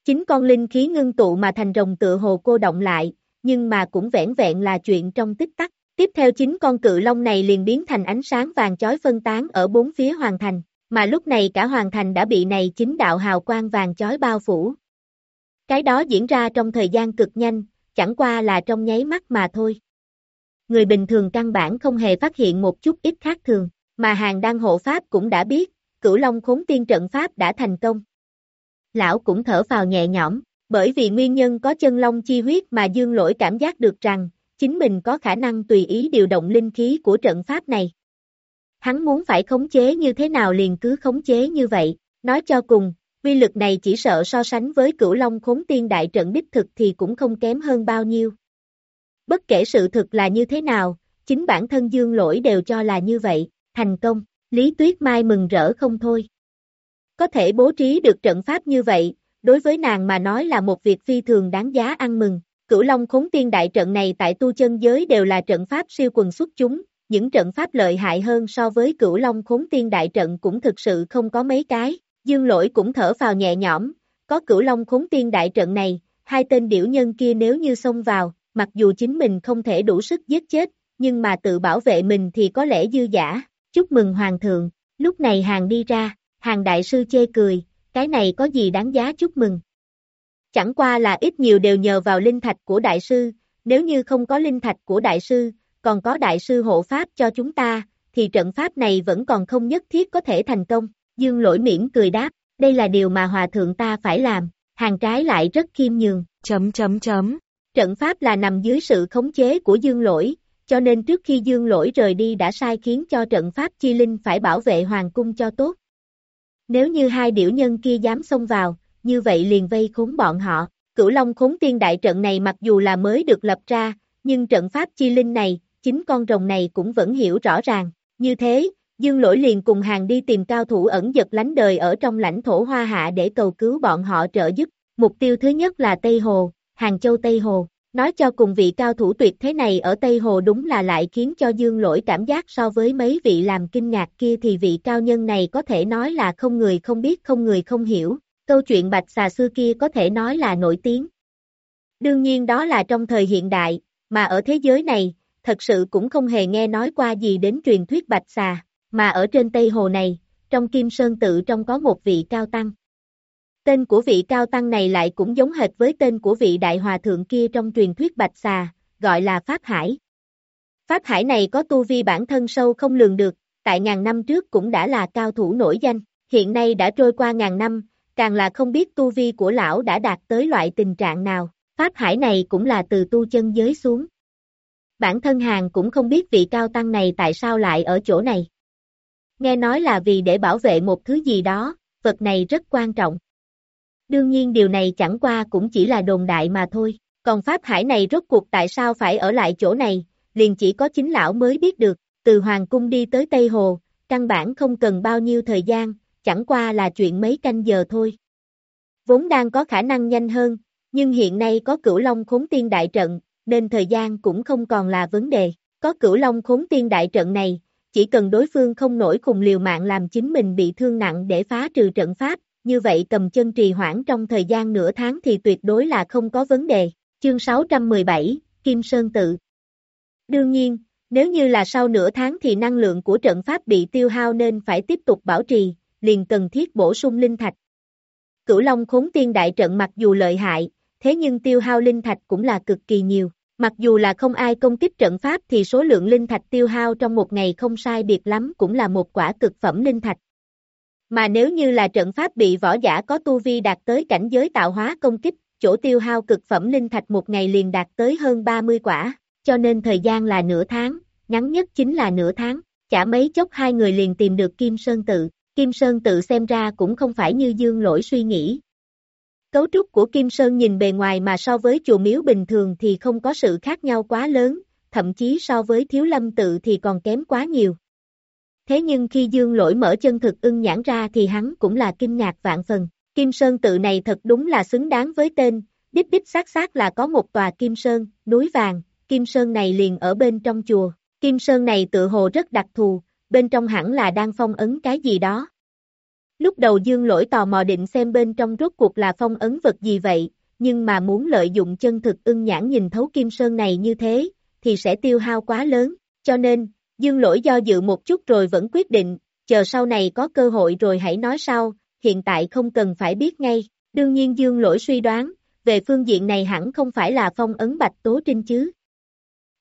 Chính con linh khí ngưng tụ mà thành rồng tựa hồ cô động lại, nhưng mà cũng vẻn vẹn là chuyện trong tích tắc. Tiếp theo chính con cự long này liền biến thành ánh sáng vàng chói phân tán ở bốn phía hoàng thành, mà lúc này cả hoàng thành đã bị này chính đạo hào quang vàng chói bao phủ. Cái đó diễn ra trong thời gian cực nhanh, chẳng qua là trong nháy mắt mà thôi. Người bình thường căn bản không hề phát hiện một chút ít khác thường, mà hàng đăng hộ pháp cũng đã biết, cửu long khốn tiên trận pháp đã thành công. Lão cũng thở vào nhẹ nhõm, bởi vì nguyên nhân có chân long chi huyết mà dương lỗi cảm giác được rằng, chính mình có khả năng tùy ý điều động linh khí của trận pháp này. Hắn muốn phải khống chế như thế nào liền cứ khống chế như vậy, nói cho cùng, vi lực này chỉ sợ so sánh với cửu long khốn tiên đại trận đích thực thì cũng không kém hơn bao nhiêu. Bất kể sự thực là như thế nào, chính bản thân dương lỗi đều cho là như vậy, thành công, Lý Tuyết Mai mừng rỡ không thôi. Có thể bố trí được trận pháp như vậy, đối với nàng mà nói là một việc phi thường đáng giá ăn mừng, Cửu Long khốn tiên đại trận này tại tu chân giới đều là trận pháp siêu quần xuất chúng, những trận pháp lợi hại hơn so với cửu Long khốn tiên đại trận cũng thực sự không có mấy cái. Dương lỗi cũng thở vào nhẹ nhõm, có cửu Long khốn tiên đại trận này, hai tên điểu nhân kia nếu như xông vào, mặc dù chính mình không thể đủ sức giết chết, nhưng mà tự bảo vệ mình thì có lẽ dư giả. Chúc mừng Hoàng thượng, lúc này hàng đi ra, hàng đại sư chê cười, cái này có gì đáng giá chúc mừng, Chẳng qua là ít nhiều đều nhờ vào linh thạch của đại sư, nếu như không có linh thạch của đại sư, còn có đại sư hộ pháp cho chúng ta, thì trận pháp này vẫn còn không nhất thiết có thể thành công. Dương lỗi miễn cười đáp, đây là điều mà hòa thượng ta phải làm, hàng trái lại rất khiêm nhường. Chấm chấm chấm. Trận pháp là nằm dưới sự khống chế của dương lỗi, cho nên trước khi dương lỗi rời đi đã sai khiến cho trận pháp chi linh phải bảo vệ hoàng cung cho tốt. Nếu như hai điểu nhân kia dám xông vào, như vậy liền vây khốn bọn họ. Cửu Long khốn tiên đại trận này mặc dù là mới được lập ra, nhưng trận pháp chi linh này, chính con rồng này cũng vẫn hiểu rõ ràng. Như thế, Dương Lỗi liền cùng hàng đi tìm cao thủ ẩn giật lánh đời ở trong lãnh thổ Hoa Hạ để cầu cứu bọn họ trợ giúp. Mục tiêu thứ nhất là Tây Hồ, Hàng Châu Tây Hồ. Nói cho cùng vị cao thủ tuyệt thế này ở Tây Hồ đúng là lại khiến cho Dương Lỗi cảm giác so với mấy vị làm kinh ngạc kia thì vị cao nhân này có thể nói là không người không biết không người không hiểu, Câu chuyện bạch xà xưa kia có thể nói là nổi tiếng. Đương nhiên đó là trong thời hiện đại, mà ở thế giới này, thật sự cũng không hề nghe nói qua gì đến truyền thuyết bạch xà, mà ở trên Tây Hồ này, trong Kim Sơn tự trong có một vị cao tăng. Tên của vị cao tăng này lại cũng giống hệt với tên của vị đại hòa thượng kia trong truyền thuyết bạch xà, gọi là Pháp Hải. Pháp Hải này có tu vi bản thân sâu không lường được, tại ngàn năm trước cũng đã là cao thủ nổi danh, hiện nay đã trôi qua ngàn năm, càng là không biết tu vi của lão đã đạt tới loại tình trạng nào, Pháp Hải này cũng là từ tu chân giới xuống. Bản thân hàng cũng không biết vị cao tăng này tại sao lại ở chỗ này. Nghe nói là vì để bảo vệ một thứ gì đó, vật này rất quan trọng. Đương nhiên điều này chẳng qua cũng chỉ là đồn đại mà thôi, còn Pháp Hải này rốt cuộc tại sao phải ở lại chỗ này, liền chỉ có chính lão mới biết được, từ Hoàng Cung đi tới Tây Hồ, căn bản không cần bao nhiêu thời gian, chẳng qua là chuyện mấy canh giờ thôi. Vốn đang có khả năng nhanh hơn, nhưng hiện nay có cửu long khốn tiên đại trận, nên thời gian cũng không còn là vấn đề. Có cửu long khốn tiên đại trận này, chỉ cần đối phương không nổi khùng liều mạng làm chính mình bị thương nặng để phá trừ trận pháp, như vậy cầm chân trì hoãn trong thời gian nửa tháng thì tuyệt đối là không có vấn đề. Chương 617, Kim Sơn Tự Đương nhiên, nếu như là sau nửa tháng thì năng lượng của trận pháp bị tiêu hao nên phải tiếp tục bảo trì, liền cần thiết bổ sung linh thạch. Cửu Long khốn tiên đại trận mặc dù lợi hại, thế nhưng tiêu hao linh thạch cũng là cực kỳ nhiều. Mặc dù là không ai công kích trận pháp thì số lượng linh thạch tiêu hao trong một ngày không sai biệt lắm cũng là một quả cực phẩm linh thạch. Mà nếu như là trận pháp bị võ giả có tu vi đạt tới cảnh giới tạo hóa công kích, chỗ tiêu hao cực phẩm linh thạch một ngày liền đạt tới hơn 30 quả, cho nên thời gian là nửa tháng, ngắn nhất chính là nửa tháng, chả mấy chốc hai người liền tìm được Kim Sơn Tự, Kim Sơn Tự xem ra cũng không phải như dương lỗi suy nghĩ. Cấu trúc của Kim Sơn nhìn bề ngoài mà so với chùa miếu bình thường thì không có sự khác nhau quá lớn, thậm chí so với thiếu lâm tự thì còn kém quá nhiều. Thế nhưng khi dương lỗi mở chân thực ưng nhãn ra thì hắn cũng là kinh ngạc vạn phần. Kim Sơn tự này thật đúng là xứng đáng với tên, đích đích xác xác là có một tòa Kim Sơn, núi vàng, Kim Sơn này liền ở bên trong chùa. Kim Sơn này tự hồ rất đặc thù, bên trong hẳn là đang phong ấn cái gì đó. Lúc đầu dương lỗi tò mò định xem bên trong rốt cuộc là phong ấn vật gì vậy, nhưng mà muốn lợi dụng chân thực ưng nhãn nhìn thấu Kim Sơn này như thế, thì sẽ tiêu hao quá lớn, cho nên, dương lỗi do dự một chút rồi vẫn quyết định, chờ sau này có cơ hội rồi hãy nói sau, hiện tại không cần phải biết ngay, đương nhiên dương lỗi suy đoán, về phương diện này hẳn không phải là phong ấn bạch tố trinh chứ.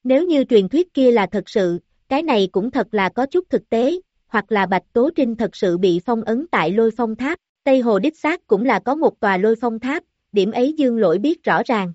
Nếu như truyền thuyết kia là thật sự, cái này cũng thật là có chút thực tế, hoặc là Bạch Tố Trinh thật sự bị phong ấn tại lôi phong tháp, Tây Hồ đích xác cũng là có một tòa lôi phong tháp, điểm ấy Dương Lỗi biết rõ ràng.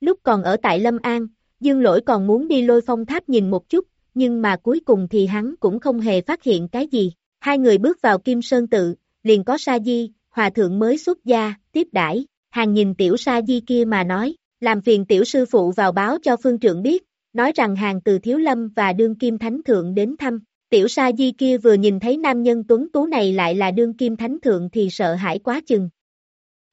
Lúc còn ở tại Lâm An, Dương Lỗi còn muốn đi lôi phong tháp nhìn một chút, nhưng mà cuối cùng thì hắn cũng không hề phát hiện cái gì. Hai người bước vào Kim Sơn Tự, liền có Sa Di, hòa thượng mới xuất gia, tiếp đãi hàng nhìn tiểu Sa Di kia mà nói, làm phiền tiểu sư phụ vào báo cho phương trưởng biết, nói rằng hàng từ Thiếu Lâm và Đương Kim Thánh Thượng đến thăm. Tiểu sa di kia vừa nhìn thấy nam nhân tuấn tú này lại là đương kim thánh thượng thì sợ hãi quá chừng.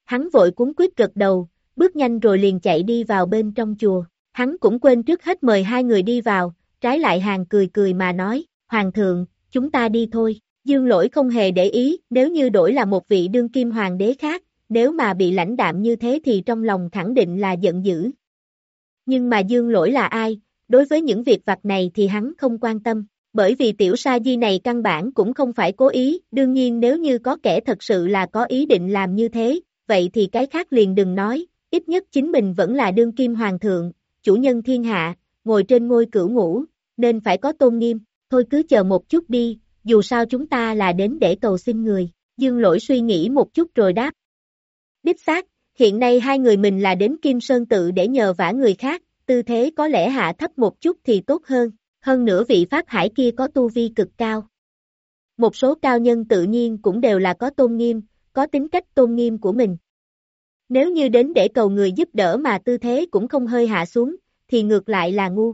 Hắn vội cuốn quyết gật đầu, bước nhanh rồi liền chạy đi vào bên trong chùa. Hắn cũng quên trước hết mời hai người đi vào, trái lại hàng cười cười mà nói, Hoàng thượng, chúng ta đi thôi. Dương lỗi không hề để ý, nếu như đổi là một vị đương kim hoàng đế khác, nếu mà bị lãnh đạm như thế thì trong lòng khẳng định là giận dữ. Nhưng mà dương lỗi là ai, đối với những việc vặt này thì hắn không quan tâm, bởi vì tiểu sa di này căn bản cũng không phải cố ý, đương nhiên nếu như có kẻ thật sự là có ý định làm như thế, vậy thì cái khác liền đừng nói, ít nhất chính mình vẫn là đương kim hoàng thượng, chủ nhân thiên hạ, ngồi trên ngôi cửu ngũ, nên phải có tôn nghiêm, thôi cứ chờ một chút đi, dù sao chúng ta là đến để cầu xin người, dương lỗi suy nghĩ một chút rồi đáp. Đích xác, hiện nay hai người mình là đến Kim Sơn tự để nhờ vả người khác, tư thế có lẽ hạ thấp một chút thì tốt hơn, hơn nữa vị Pháp Hải kia có tu vi cực cao. Một số cao nhân tự nhiên cũng đều là có tôn nghiêm, có tính cách tôn nghiêm của mình. Nếu như đến để cầu người giúp đỡ mà tư thế cũng không hơi hạ xuống, thì ngược lại là ngu.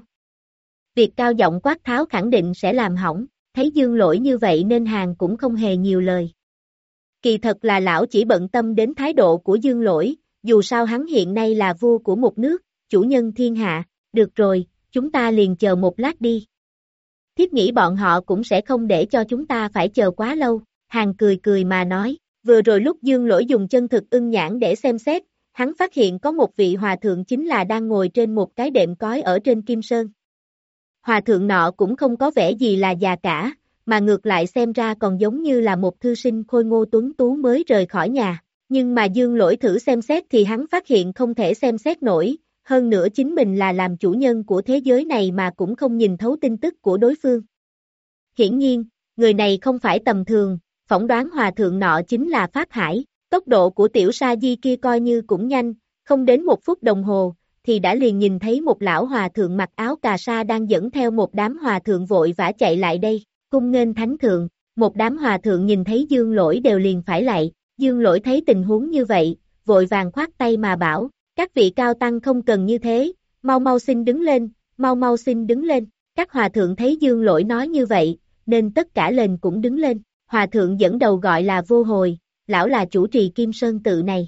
Việc cao giọng quát tháo khẳng định sẽ làm hỏng, thấy dương lỗi như vậy nên hàng cũng không hề nhiều lời. Kỳ thật là lão chỉ bận tâm đến thái độ của dương lỗi, dù sao hắn hiện nay là vua của một nước, chủ nhân thiên hạ, được rồi, chúng ta liền chờ một lát đi. Thiếp nghĩ bọn họ cũng sẽ không để cho chúng ta phải chờ quá lâu, hàng cười cười mà nói, vừa rồi lúc dương lỗi dùng chân thực ưng nhãn để xem xét, hắn phát hiện có một vị hòa thượng chính là đang ngồi trên một cái đệm cói ở trên Kim Sơn. Hòa thượng nọ cũng không có vẻ gì là già cả, mà ngược lại xem ra còn giống như là một thư sinh khôi ngô tuấn tú mới rời khỏi nhà. Nhưng mà dương lỗi thử xem xét thì hắn phát hiện không thể xem xét nổi, hơn nữa chính mình là làm chủ nhân của thế giới này mà cũng không nhìn thấu tin tức của đối phương. Hiển nhiên, người này không phải tầm thường, phỏng đoán hòa thượng nọ chính là Pháp Hải, tốc độ của tiểu sa di kia coi như cũng nhanh, không đến một phút đồng hồ, thì đã liền nhìn thấy một lão hòa thượng mặc áo cà sa đang dẫn theo một đám hòa thượng vội vã chạy lại đây, cung nghênh thánh thượng, một đám hòa thượng nhìn thấy dương lỗi đều liền phải lại, dương lỗi thấy tình huống như vậy, vội vàng khoát tay mà bảo, các vị cao tăng không cần như thế, mau mau xin đứng lên, mau mau xin đứng lên, các hòa thượng thấy dương lỗi nói như vậy, nên tất cả lên cũng đứng lên, hòa thượng dẫn đầu gọi là vô hồi, lão là chủ trì kim sơn tự này.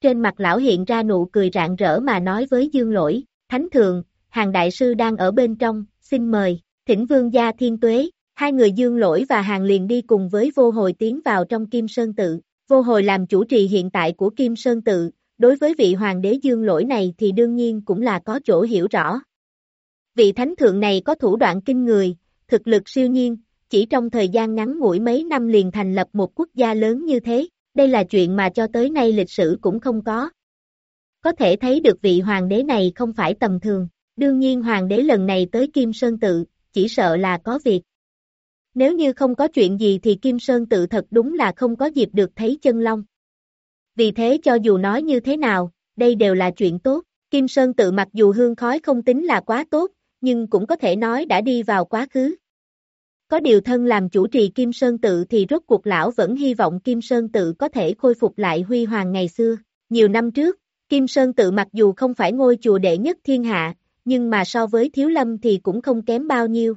Trên mặt lão hiện ra nụ cười rạng rỡ mà nói với dương lỗi, thánh thượng, hàng đại sư đang ở bên trong, xin mời, thỉnh vương gia thiên tuế, hai người dương lỗi và hàng liền đi cùng với vô hồi tiến vào trong kim sơn tự, vô hồi làm chủ trì hiện tại của kim sơn tự, đối với vị hoàng đế dương lỗi này thì đương nhiên cũng là có chỗ hiểu rõ. Vị thánh thượng này có thủ đoạn kinh người, thực lực siêu nhiên, chỉ trong thời gian ngắn ngủi mấy năm liền thành lập một quốc gia lớn như thế, đây là chuyện mà cho tới nay lịch sử cũng không có. Có thể thấy được vị hoàng đế này không phải tầm thường, đương nhiên hoàng đế lần này tới Kim Sơn Tự, chỉ sợ là có việc. Nếu như không có chuyện gì thì Kim Sơn Tự thật đúng là không có dịp được thấy chân long. Vì thế cho dù nói như thế nào, đây đều là chuyện tốt, Kim Sơn Tự mặc dù hương khói không tính là quá tốt, nhưng cũng có thể nói đã đi vào quá khứ. Có điều thân làm chủ trì Kim Sơn Tự thì rốt cuộc lão vẫn hy vọng Kim Sơn Tự có thể khôi phục lại huy hoàng ngày xưa. Nhiều năm trước, Kim Sơn Tự mặc dù không phải ngôi chùa đệ nhất thiên hạ, nhưng mà so với Thiếu Lâm thì cũng không kém bao nhiêu.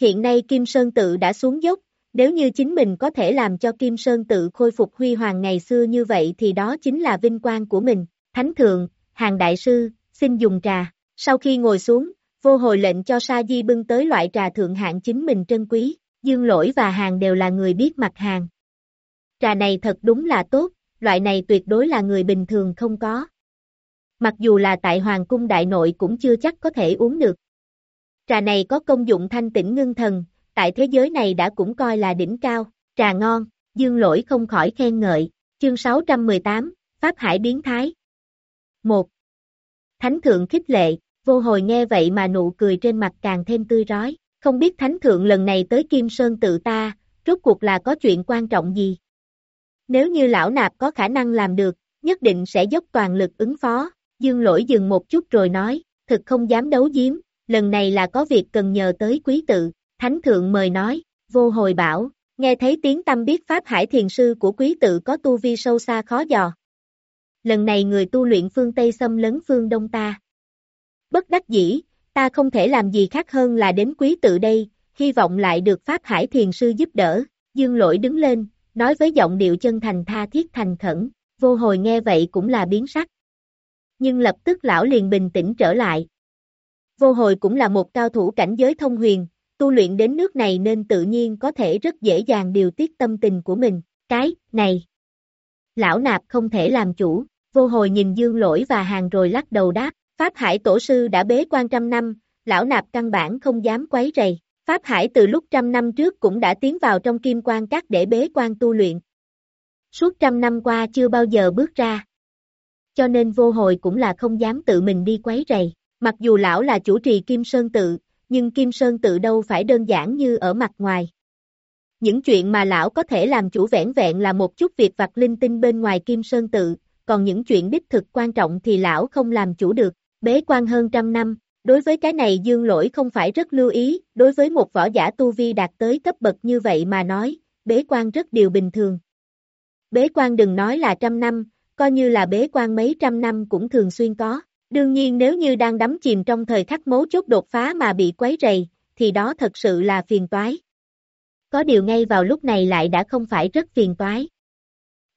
Hiện nay Kim Sơn Tự đã xuống dốc, nếu như chính mình có thể làm cho Kim Sơn Tự khôi phục huy hoàng ngày xưa như vậy thì đó chính là vinh quang của mình. Thánh Thượng, Hàng Đại Sư, xin dùng trà. Sau khi ngồi xuống, vô hồi lệnh cho Sa Di bưng tới loại trà thượng hạng chính mình trân quý, Dương Lỗi và Hàng đều là người biết mặt hàng. Trà này thật đúng là tốt, loại này tuyệt đối là người bình thường không có. Mặc dù là tại Hoàng cung đại nội cũng chưa chắc có thể uống được. Trà này có công dụng thanh tĩnh ngưng thần, tại thế giới này đã cũng coi là đỉnh cao, trà ngon, dương lỗi không khỏi khen ngợi, chương 618, Pháp Hải biến thái. 1. Thánh thượng khích lệ, Vô hồi nghe vậy mà nụ cười trên mặt càng thêm tươi rói, không biết thánh thượng lần này tới Kim Sơn tự ta, rốt cuộc là có chuyện quan trọng gì? Nếu như lão nạp có khả năng làm được, nhất định sẽ dốc toàn lực ứng phó, dương lỗi dừng một chút rồi nói, thực không dám đấu giếm, lần này là có việc cần nhờ tới quý tự, thánh thượng mời nói, vô hồi bảo, nghe thấy tiếng tâm biết Pháp Hải Thiền Sư của quý tự có tu vi sâu xa khó dò. Lần này người tu luyện phương Tây xâm lấn phương Đông ta, Bất đắc dĩ, ta không thể làm gì khác hơn là đến quý tự đây, hy vọng lại được Pháp Hải Thiền Sư giúp đỡ. Dương lỗi đứng lên, nói với giọng điệu chân thành tha thiết thành khẩn, vô hồi nghe vậy cũng là biến sắc. Nhưng lập tức lão liền bình tĩnh trở lại. Vô hồi cũng là một cao thủ cảnh giới thông huyền, tu luyện đến nước này nên tự nhiên có thể rất dễ dàng điều tiết tâm tình của mình. Cái, này, lão nạp không thể làm chủ, vô hồi nhìn dương lỗi và hàng rồi lắc đầu đáp, Pháp Hải Tổ sư đã bế quan trăm năm, lão nạp căn bản không dám quấy rầy. Pháp Hải từ lúc trăm năm trước cũng đã tiến vào trong kim quan các để bế quan tu luyện. Suốt trăm năm qua chưa bao giờ bước ra. Cho nên vô hồi cũng là không dám tự mình đi quấy rầy. Mặc dù lão là chủ trì Kim Sơn Tự, nhưng Kim Sơn Tự đâu phải đơn giản như ở mặt ngoài. Những chuyện mà lão có thể làm chủ vẻn vẹn là một chút việc vặt linh tinh bên ngoài Kim Sơn Tự, còn những chuyện đích thực quan trọng thì lão không làm chủ được. Bế quan hơn trăm năm, đối với cái này dương lỗi không phải rất lưu ý, đối với một võ giả tu vi đạt tới cấp bậc như vậy mà nói, bế quan rất điều bình thường. Bế quan đừng nói là trăm năm, coi như là bế quan mấy trăm năm cũng thường xuyên có. Đương nhiên nếu như đang đắm chìm trong thời khắc mấu chốt đột phá mà bị quấy rầy, thì đó thật sự là phiền toái. Có điều ngay vào lúc này lại đã không phải rất phiền toái.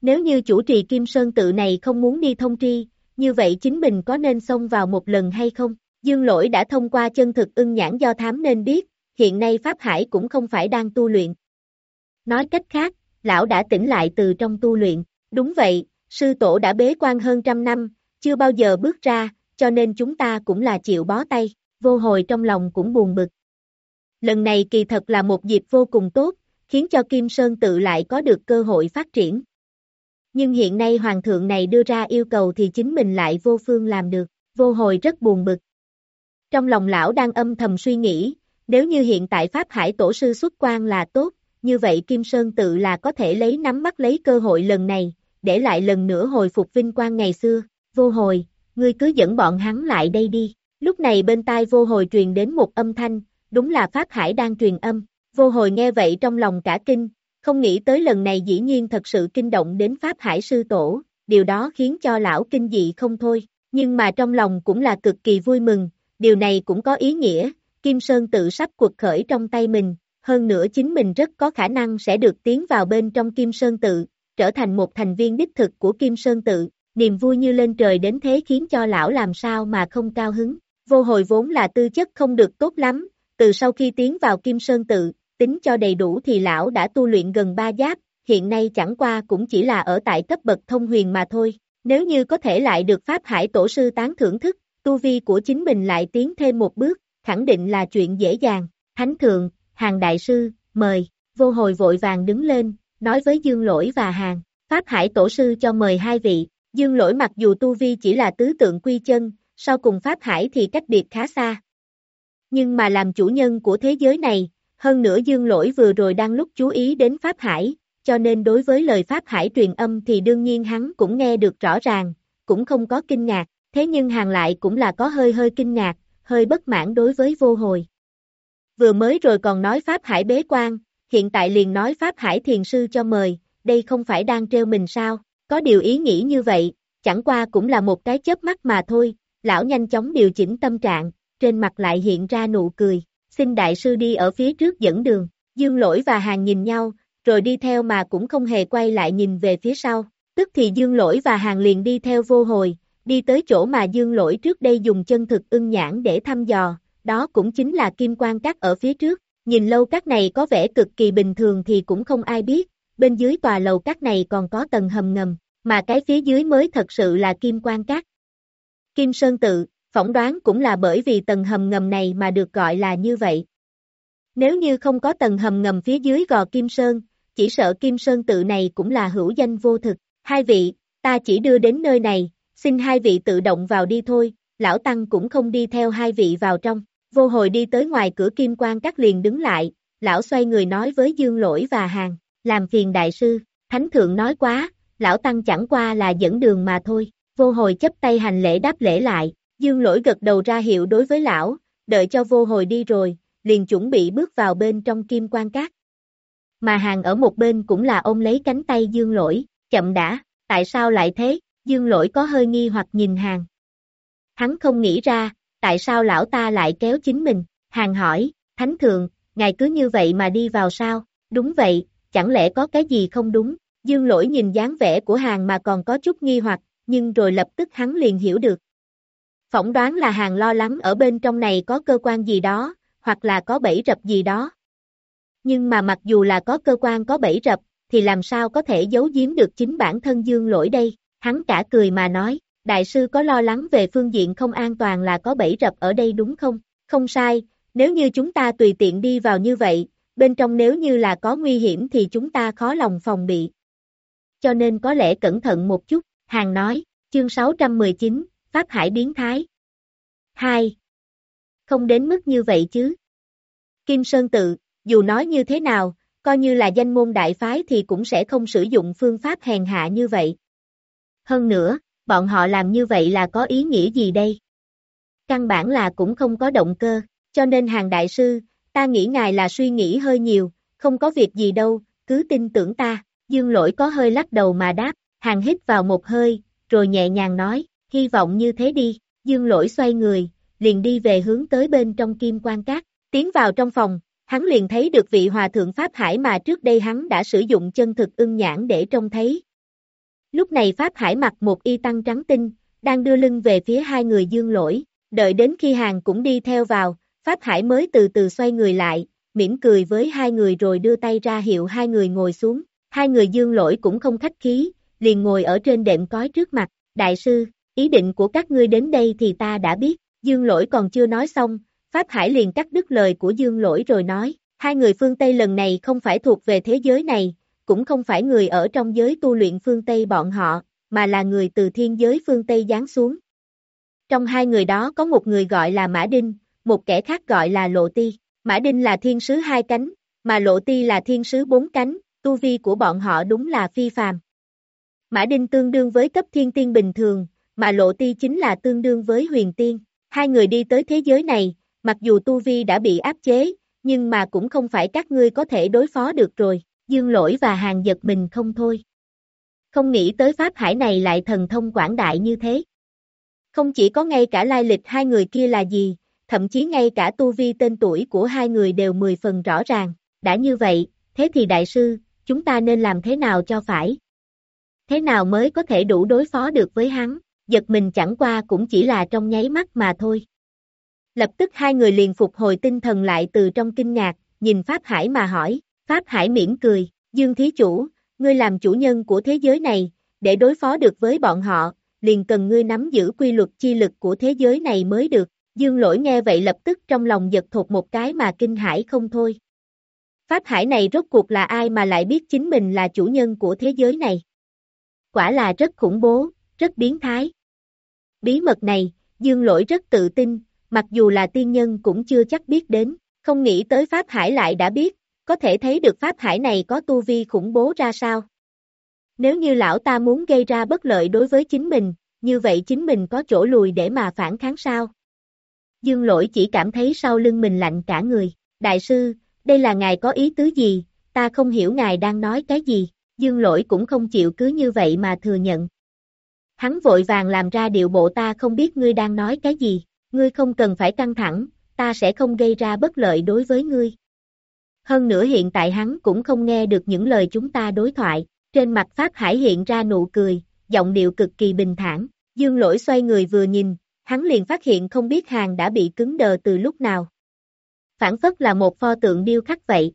Nếu như chủ trì Kim Sơn tự này không muốn đi thông tri, như vậy chính mình có nên xông vào một lần hay không? Dương lỗi đã thông qua chân thực ưng nhãn do thám nên biết, hiện nay Pháp Hải cũng không phải đang tu luyện. Nói cách khác, lão đã tỉnh lại từ trong tu luyện. Đúng vậy, sư tổ đã bế quan hơn trăm năm, chưa bao giờ bước ra, cho nên chúng ta cũng là chịu bó tay, vô hồi trong lòng cũng buồn bực. Lần này kỳ thật là một dịp vô cùng tốt, khiến cho Kim Sơn tự lại có được cơ hội phát triển. Nhưng hiện nay hoàng thượng này đưa ra yêu cầu thì chính mình lại vô phương làm được, vô hồi rất buồn bực. Trong lòng lão đang âm thầm suy nghĩ, nếu như hiện tại Pháp Hải Tổ sư xuất quan là tốt, như vậy Kim Sơn tự là có thể lấy nắm bắt lấy cơ hội lần này, để lại lần nữa hồi phục vinh quang ngày xưa, vô hồi, ngươi cứ dẫn bọn hắn lại đây đi. Lúc này bên tai vô hồi truyền đến một âm thanh, đúng là Pháp Hải đang truyền âm, vô hồi nghe vậy trong lòng cả kinh, không nghĩ tới lần này dĩ nhiên thật sự kinh động đến Pháp Hải sư tổ, điều đó khiến cho lão kinh dị không thôi, nhưng mà trong lòng cũng là cực kỳ vui mừng, điều này cũng có ý nghĩa, Kim Sơn tự sắp cuộc khởi trong tay mình, hơn nữa chính mình rất có khả năng sẽ được tiến vào bên trong Kim Sơn tự, trở thành một thành viên đích thực của Kim Sơn tự, niềm vui như lên trời đến thế khiến cho lão làm sao mà không cao hứng. Vô hồi vốn là tư chất không được tốt lắm, từ sau khi tiến vào Kim Sơn tự, tính cho đầy đủ thì lão đã tu luyện gần ba giáp, hiện nay chẳng qua cũng chỉ là ở tại cấp bậc thông huyền mà thôi. Nếu như có thể lại được Pháp Hải Tổ sư tán thưởng thức, tu vi của chính mình lại tiến thêm một bước, khẳng định là chuyện dễ dàng. Thánh thượng, hàng đại sư, mời, vô hồi vội vàng đứng lên, nói với Dương Lỗi và hàng, Pháp Hải Tổ sư cho mời hai vị, Dương Lỗi mặc dù tu vi chỉ là tứ tượng quy chân, sau cùng Pháp Hải thì cách biệt khá xa. Nhưng mà làm chủ nhân của thế giới này, hơn nữa Dương Lỗi vừa rồi đang lúc chú ý đến Pháp Hải, cho nên đối với lời Pháp Hải truyền âm thì đương nhiên hắn cũng nghe được rõ ràng, cũng không có kinh ngạc, thế nhưng hàng lại cũng là có hơi hơi kinh ngạc, hơi bất mãn đối với vô hồi. Vừa mới rồi còn nói Pháp Hải bế quan, hiện tại liền nói Pháp Hải thiền sư cho mời, đây không phải đang treo mình sao, có điều ý nghĩ như vậy, chẳng qua cũng là một cái chớp mắt mà thôi, lão nhanh chóng điều chỉnh tâm trạng, trên mặt lại hiện ra nụ cười, xin đại sư đi ở phía trước dẫn đường, dương lỗi và hàng nhìn nhau, rồi đi theo mà cũng không hề quay lại nhìn về phía sau, tức thì dương lỗi và hàng liền đi theo vô hồi, đi tới chỗ mà dương lỗi trước đây dùng chân thực ưng nhãn để thăm dò, đó cũng chính là kim quan cắt ở phía trước, nhìn lâu các này có vẻ cực kỳ bình thường thì cũng không ai biết, bên dưới tòa lầu cát này còn có tầng hầm ngầm, mà cái phía dưới mới thật sự là kim quan cát Kim Sơn tự, phỏng đoán cũng là bởi vì tầng hầm ngầm này mà được gọi là như vậy. Nếu như không có tầng hầm ngầm phía dưới gò Kim Sơn, chỉ sợ Kim Sơn tự này cũng là hữu danh vô thực. Hai vị, ta chỉ đưa đến nơi này, xin hai vị tự động vào đi thôi, lão Tăng cũng không đi theo hai vị vào trong. Vô hồi đi tới ngoài cửa kim quan Các liền đứng lại, lão xoay người nói với Dương Lỗi và Hàng, làm phiền đại sư, Thánh Thượng nói quá, lão Tăng chẳng qua là dẫn đường mà thôi, vô hồi chấp tay hành lễ đáp lễ lại, Dương Lỗi gật đầu ra hiệu đối với lão, đợi cho vô hồi đi rồi, liền chuẩn bị bước vào bên trong kim quan cát. Mà hàng ở một bên cũng là ôm lấy cánh tay Dương Lỗi, chậm đã, tại sao lại thế, Dương Lỗi có hơi nghi hoặc nhìn hàng. Hắn không nghĩ ra, tại sao lão ta lại kéo chính mình, hàng hỏi, thánh thượng, ngài cứ như vậy mà đi vào sao, đúng vậy, chẳng lẽ có cái gì không đúng, dương lỗi nhìn dáng vẻ của hàng mà còn có chút nghi hoặc, nhưng rồi lập tức hắn liền hiểu được. Phỏng đoán là hàng lo lắng ở bên trong này có cơ quan gì đó, hoặc là có bẫy rập gì đó. Nhưng mà mặc dù là có cơ quan có bẫy rập, thì làm sao có thể giấu giếm được chính bản thân dương lỗi đây, hắn cả cười mà nói, đại sư có lo lắng về phương diện không an toàn là có bẫy rập ở đây đúng không? Không sai, nếu như chúng ta tùy tiện đi vào như vậy, bên trong nếu như là có nguy hiểm thì chúng ta khó lòng phòng bị. Cho nên có lẽ cẩn thận một chút, Hàng nói, chương 619, Pháp Hải biến thái. 2. Không đến mức như vậy chứ. Kim Sơn tự, dù nói như thế nào, coi như là danh môn đại phái thì cũng sẽ không sử dụng phương pháp hèn hạ như vậy. Hơn nữa, bọn họ làm như vậy là có ý nghĩa gì đây? Căn bản là cũng không có động cơ, cho nên hàng đại sư, ta nghĩ ngài là suy nghĩ hơi nhiều, không có việc gì đâu, cứ tin tưởng ta, dương lỗi có hơi lắc đầu mà đáp, hàng hít vào một hơi, rồi nhẹ nhàng nói, hy vọng như thế đi, dương lỗi xoay người, liền đi về hướng tới bên trong kim quan cát, tiến vào trong phòng, hắn liền thấy được vị hòa thượng Pháp Hải mà trước đây hắn đã sử dụng chân thực ưng nhãn để trông thấy, Lúc này Pháp Hải mặc một y tăng trắng tinh, đang đưa lưng về phía hai người dương lỗi, đợi đến khi hàng cũng đi theo vào, Pháp Hải mới từ từ xoay người lại, mỉm cười với hai người rồi đưa tay ra hiệu hai người ngồi xuống, hai người dương lỗi cũng không khách khí, liền ngồi ở trên đệm cói trước mặt, đại sư, ý định của các ngươi đến đây thì ta đã biết, dương lỗi còn chưa nói xong, Pháp Hải liền cắt đứt lời của dương lỗi rồi nói, hai người phương Tây lần này không phải thuộc về thế giới này, cũng không phải người ở trong giới tu luyện phương Tây bọn họ, mà là người từ thiên giới phương Tây giáng xuống. Trong hai người đó có một người gọi là Mã Đinh, một kẻ khác gọi là Lộ Ti. Mã Đinh là thiên sứ hai cánh, mà Lộ Ti là thiên sứ bốn cánh, tu vi của bọn họ đúng là phi phàm. Mã Đinh tương đương với cấp thiên tiên bình thường, mà Lộ Ti chính là tương đương với huyền tiên. Hai người đi tới thế giới này, mặc dù tu vi đã bị áp chế, nhưng mà cũng không phải các ngươi có thể đối phó được rồi, dương lỗi và hàng giật mình không thôi. Không nghĩ tới Pháp Hải này lại thần thông quảng đại như thế. Không chỉ có ngay cả lai lịch hai người kia là gì, thậm chí ngay cả tu vi tên tuổi của hai người đều mười phần rõ ràng. Đã như vậy, thế thì đại sư, chúng ta nên làm thế nào cho phải? Thế nào mới có thể đủ đối phó được với hắn? Giật mình chẳng qua cũng chỉ là trong nháy mắt mà thôi. Lập tức hai người liền phục hồi tinh thần lại từ trong kinh ngạc, nhìn Pháp Hải mà hỏi, Pháp Hải mỉm cười, Dương Thí Chủ, ngươi làm chủ nhân của thế giới này, để đối phó được với bọn họ, liền cần ngươi nắm giữ quy luật chi lực của thế giới này mới được. Dương lỗi nghe vậy lập tức trong lòng giật thột một cái mà kinh hải không thôi. Pháp hải này rốt cuộc là ai mà lại biết chính mình là chủ nhân của thế giới này? Quả là rất khủng bố, rất biến thái. Bí mật này, dương lỗi rất tự tin, mặc dù là tiên nhân cũng chưa chắc biết đến, không nghĩ tới Pháp hải lại đã biết, có thể thấy được Pháp hải này có tu vi khủng bố ra sao. Nếu như lão ta muốn gây ra bất lợi đối với chính mình, như vậy chính mình có chỗ lùi để mà phản kháng sao? Dương lỗi chỉ cảm thấy sau lưng mình lạnh cả người. Đại sư, đây là ngài có ý tứ gì, ta không hiểu ngài đang nói cái gì. Dương lỗi cũng không chịu cứ như vậy mà thừa nhận. Hắn vội vàng làm ra điệu bộ ta không biết ngươi đang nói cái gì, ngươi không cần phải căng thẳng, ta sẽ không gây ra bất lợi đối với ngươi. Hơn nữa hiện tại hắn cũng không nghe được những lời chúng ta đối thoại, trên mặt Pháp Hải hiện ra nụ cười, giọng điệu cực kỳ bình thản, dương lỗi xoay người vừa nhìn, hắn liền phát hiện không biết hàng đã bị cứng đờ từ lúc nào. Phản phất là một pho tượng điêu khắc vậy.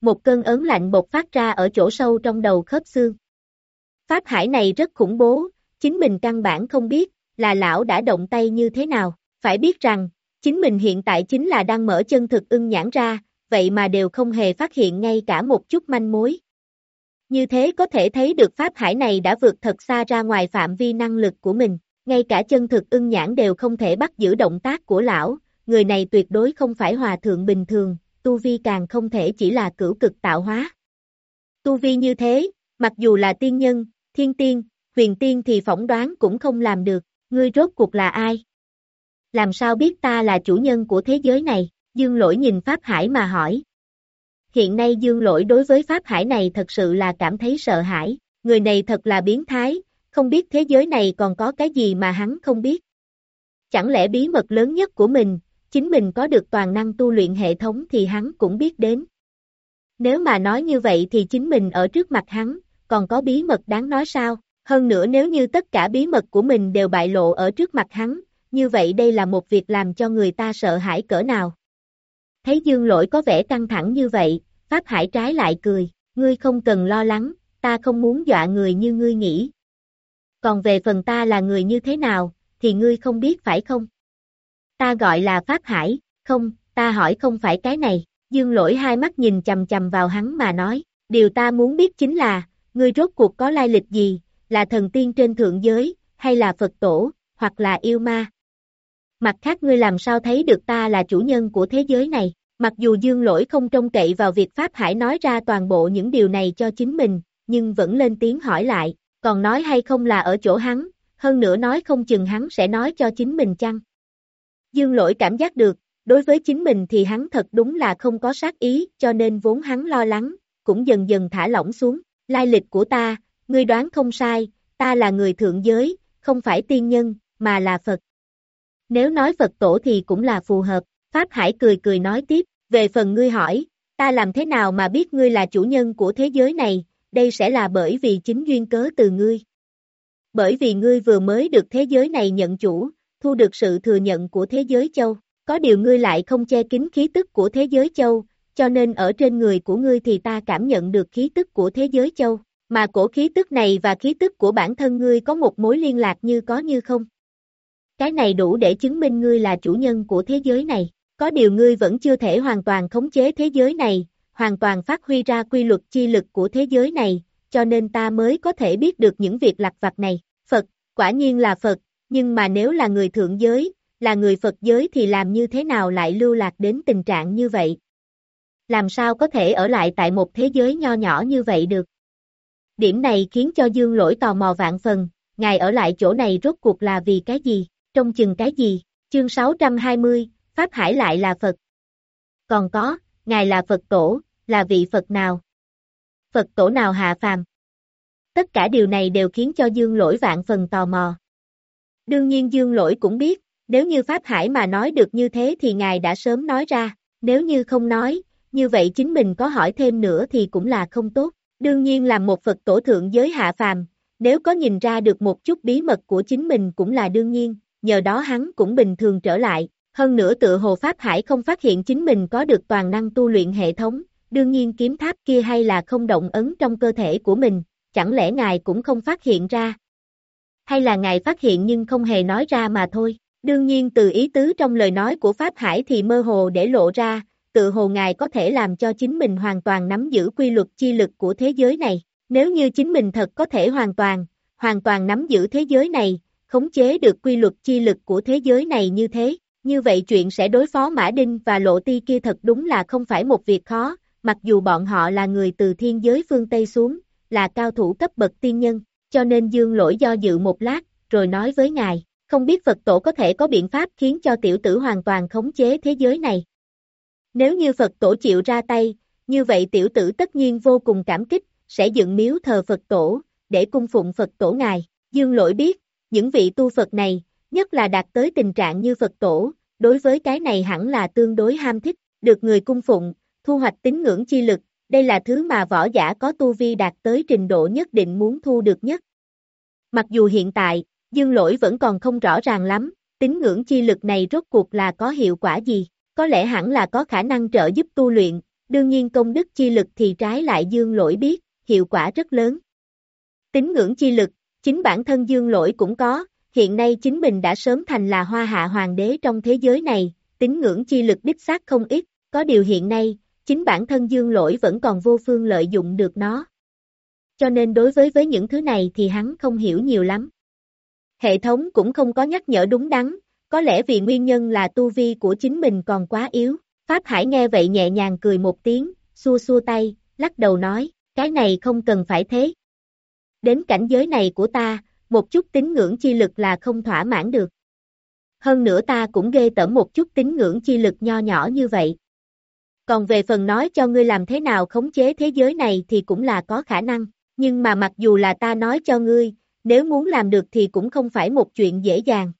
Một cơn ớn lạnh bột phát ra ở chỗ sâu trong đầu khớp xương. Pháp hải này rất khủng bố, chính mình căn bản không biết, là lão đã động tay như thế nào, phải biết rằng, chính mình hiện tại chính là đang mở chân thực ưng nhãn ra, vậy mà đều không hề phát hiện ngay cả một chút manh mối. Như thế có thể thấy được Pháp Hải này đã vượt thật xa ra ngoài phạm vi năng lực của mình, ngay cả chân thực ưng nhãn đều không thể bắt giữ động tác của lão, người này tuyệt đối không phải hòa thượng bình thường, tu vi càng không thể chỉ là cửu cực tạo hóa. Tu vi như thế, mặc dù là tiên nhân, thiên tiên, huyền tiên thì phỏng đoán cũng không làm được, ngươi rốt cuộc là ai? Làm sao biết ta là chủ nhân của thế giới này? Dương lỗi nhìn Pháp Hải mà hỏi. Hiện nay Dương lỗi đối với Pháp Hải này thật sự là cảm thấy sợ hãi, người này thật là biến thái, không biết thế giới này còn có cái gì mà hắn không biết. Chẳng lẽ bí mật lớn nhất của mình, chính mình có được toàn năng tu luyện hệ thống thì hắn cũng biết đến. Nếu mà nói như vậy thì chính mình ở trước mặt hắn, còn có bí mật đáng nói sao? Hơn nữa nếu như tất cả bí mật của mình đều bại lộ ở trước mặt hắn, như vậy đây là một việc làm cho người ta sợ hãi cỡ nào. Thấy dương lỗi có vẻ căng thẳng như vậy, Pháp Hải trái lại cười, ngươi không cần lo lắng, ta không muốn dọa người như ngươi nghĩ. Còn về phần ta là người như thế nào, thì ngươi không biết phải không? Ta gọi là Pháp Hải, không, ta hỏi không phải cái này, dương lỗi hai mắt nhìn chầm chầm vào hắn mà nói, điều ta muốn biết chính là, ngươi rốt cuộc có lai lịch gì, là thần tiên trên thượng giới, hay là Phật tổ, hoặc là yêu ma. Mặt khác ngươi làm sao thấy được ta là chủ nhân của thế giới này, mặc dù dương lỗi không trông cậy vào việc Pháp Hải nói ra toàn bộ những điều này cho chính mình, nhưng vẫn lên tiếng hỏi lại, còn nói hay không là ở chỗ hắn, hơn nữa nói không chừng hắn sẽ nói cho chính mình chăng. Dương lỗi cảm giác được, đối với chính mình thì hắn thật đúng là không có sát ý, cho nên vốn hắn lo lắng, cũng dần dần thả lỏng xuống, lai lịch của ta, ngươi đoán không sai, ta là người thượng giới, không phải tiên nhân, mà là Phật. Nếu nói Phật tổ thì cũng là phù hợp, Pháp Hải cười cười nói tiếp, về phần ngươi hỏi, ta làm thế nào mà biết ngươi là chủ nhân của thế giới này, đây sẽ là bởi vì chính duyên cớ từ ngươi. Bởi vì ngươi vừa mới được thế giới này nhận chủ, thu được sự thừa nhận của thế giới châu, có điều ngươi lại không che kín khí tức của thế giới châu, cho nên ở trên người của ngươi thì ta cảm nhận được khí tức của thế giới châu. Mà cổ khí tức này và khí tức của bản thân ngươi có một mối liên lạc như có như không. Cái này đủ để chứng minh ngươi là chủ nhân của thế giới này. Có điều ngươi vẫn chưa thể hoàn toàn khống chế thế giới này, hoàn toàn phát huy ra quy luật chi lực của thế giới này, cho nên ta mới có thể biết được những việc lặt vặt này. Phật, quả nhiên là Phật, nhưng mà nếu là người thượng giới, là người Phật giới thì làm như thế nào lại lưu lạc đến tình trạng như vậy? Làm sao có thể ở lại tại một thế giới nho nhỏ như vậy được? Điểm này khiến cho Dương lỗi tò mò vạn phần, ngài ở lại chỗ này rốt cuộc là vì cái gì, trong chừng cái gì, chương 620, Pháp Hải lại là Phật. Còn có, ngài là Phật tổ, là vị Phật nào? Phật tổ nào hạ phàm? Tất cả điều này đều khiến cho Dương lỗi vạn phần tò mò. Đương nhiên Dương lỗi cũng biết, nếu như Pháp Hải mà nói được như thế thì ngài đã sớm nói ra, nếu như không nói, như vậy chính mình có hỏi thêm nữa thì cũng là không tốt. Đương nhiên là một Phật tổ thượng giới hạ phàm, nếu có nhìn ra được một chút bí mật của chính mình cũng là đương nhiên, nhờ đó hắn cũng bình thường trở lại. Hơn nữa tự hồ Pháp Hải không phát hiện chính mình có được toàn năng tu luyện hệ thống, đương nhiên kiếm tháp kia hay là không động ấn trong cơ thể của mình, chẳng lẽ ngài cũng không phát hiện ra? Hay là ngài phát hiện nhưng không hề nói ra mà thôi? Đương nhiên từ ý tứ trong lời nói của Pháp Hải thì mơ hồ để lộ ra, tự hồ ngài có thể làm cho chính mình hoàn toàn nắm giữ quy luật chi lực của thế giới này. Nếu như chính mình thật có thể hoàn toàn, hoàn toàn nắm giữ thế giới này, khống chế được quy luật chi lực của thế giới này như thế, như vậy chuyện sẽ đối phó Mã Đinh và Lộ Ti kia thật đúng là không phải một việc khó, mặc dù bọn họ là người từ thiên giới phương Tây xuống, là cao thủ cấp bậc tiên nhân, cho nên dương lỗi do dự một lát, rồi nói với ngài, không biết Phật tổ có thể có biện pháp khiến cho tiểu tử hoàn toàn khống chế thế giới này. Nếu như Phật tổ chịu ra tay, như vậy tiểu tử tất nhiên vô cùng cảm kích, sẽ dựng miếu thờ Phật tổ, để cung phụng Phật tổ ngài. Dương lỗi biết, những vị tu Phật này, nhất là đạt tới tình trạng như Phật tổ, đối với cái này hẳn là tương đối ham thích, được người cung phụng, thu hoạch tín ngưỡng chi lực, đây là thứ mà võ giả có tu vi đạt tới trình độ nhất định muốn thu được nhất. Mặc dù hiện tại, dương lỗi vẫn còn không rõ ràng lắm, tín ngưỡng chi lực này rốt cuộc là có hiệu quả gì, có lẽ hẳn là có khả năng trợ giúp tu luyện, đương nhiên công đức chi lực thì trái lại dương lỗi biết, hiệu quả rất lớn. Tín ngưỡng chi lực, chính bản thân dương lỗi cũng có, hiện nay chính mình đã sớm thành là hoa hạ hoàng đế trong thế giới này, tín ngưỡng chi lực đích xác không ít, có điều hiện nay, chính bản thân dương lỗi vẫn còn vô phương lợi dụng được nó. Cho nên đối với với những thứ này thì hắn không hiểu nhiều lắm. Hệ thống cũng không có nhắc nhở đúng đắn, có lẽ vì nguyên nhân là tu vi của chính mình còn quá yếu. Pháp Hải nghe vậy nhẹ nhàng cười một tiếng, xua xua tay, lắc đầu nói, cái này không cần phải thế. Đến cảnh giới này của ta, một chút tín ngưỡng chi lực là không thỏa mãn được. Hơn nữa ta cũng ghê tởm một chút tín ngưỡng chi lực nho nhỏ như vậy. Còn về phần nói cho ngươi làm thế nào khống chế thế giới này thì cũng là có khả năng, nhưng mà mặc dù là ta nói cho ngươi, nếu muốn làm được thì cũng không phải một chuyện dễ dàng.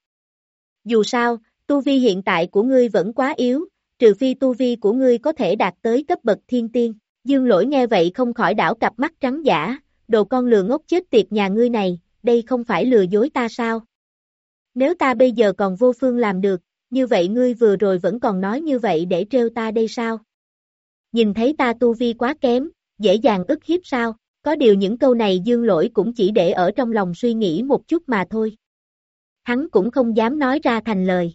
Dù sao, tu vi hiện tại của ngươi vẫn quá yếu, trừ phi tu vi của ngươi có thể đạt tới cấp bậc thiên tiên. Dương lỗi nghe vậy không khỏi đảo cặp mắt trắng giả, đồ con lừa ngốc chết tiệt nhà ngươi này, đây không phải lừa dối ta sao? Nếu ta bây giờ còn vô phương làm được, như vậy ngươi vừa rồi vẫn còn nói như vậy để trêu ta đây sao? Nhìn thấy ta tu vi quá kém, dễ dàng ức hiếp sao? Có điều những câu này dương lỗi cũng chỉ để ở trong lòng suy nghĩ một chút mà thôi. Hắn cũng không dám nói ra thành lời.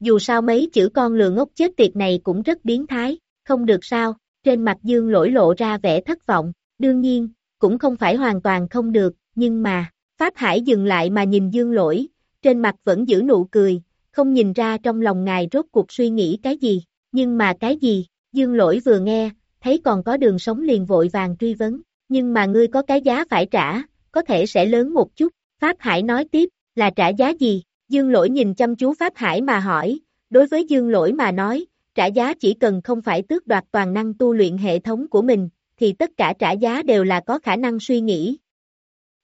Dù sao mấy chữ con lừa ngốc chết tiệt này cũng rất biến thái, không được sao, trên mặt dương lỗi lộ ra vẻ thất vọng, đương nhiên, cũng không phải hoàn toàn không được, nhưng mà, Pháp Hải dừng lại mà nhìn dương lỗi, trên mặt vẫn giữ nụ cười, không nhìn ra trong lòng ngài rốt cuộc suy nghĩ cái gì, nhưng mà cái gì, dương lỗi vừa nghe, thấy còn có đường sống liền vội vàng truy vấn, nhưng mà ngươi có cái giá phải trả, có thể sẽ lớn một chút, Pháp Hải nói tiếp, là trả giá gì, dương lỗi nhìn chăm chú Pháp Hải mà hỏi, đối với dương lỗi mà nói, trả giá chỉ cần không phải tước đoạt toàn năng tu luyện hệ thống của mình, thì tất cả trả giá đều là có khả năng suy nghĩ,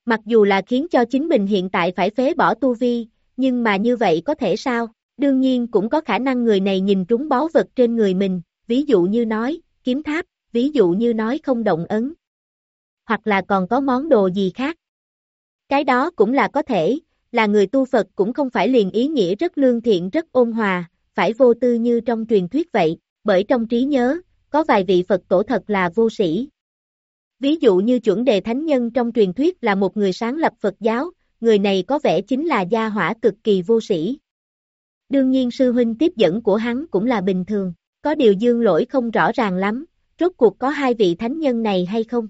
Mặc dù là khiến cho chính mình hiện tại phải phế bỏ tu vi, nhưng mà như vậy có thể sao? Đương nhiên cũng có khả năng người này nhìn trúng báu vật trên người mình, ví dụ như nói, kiếm tháp, ví dụ như nói không động ấn. Hoặc là còn có món đồ gì khác. Cái đó cũng là có thể, là người tu Phật cũng không phải liền ý nghĩa rất lương thiện rất ôn hòa, phải vô tư như trong truyền thuyết vậy, bởi trong trí nhớ, có vài vị Phật tổ thật là vô sĩ. Ví dụ như chuẩn đề thánh nhân trong truyền thuyết là một người sáng lập Phật giáo, người này có vẻ chính là gia hỏa cực kỳ vô sĩ. Đương nhiên sư huynh tiếp dẫn của hắn cũng là bình thường, có điều dương lỗi không rõ ràng lắm, rốt cuộc có hai vị thánh nhân này hay không.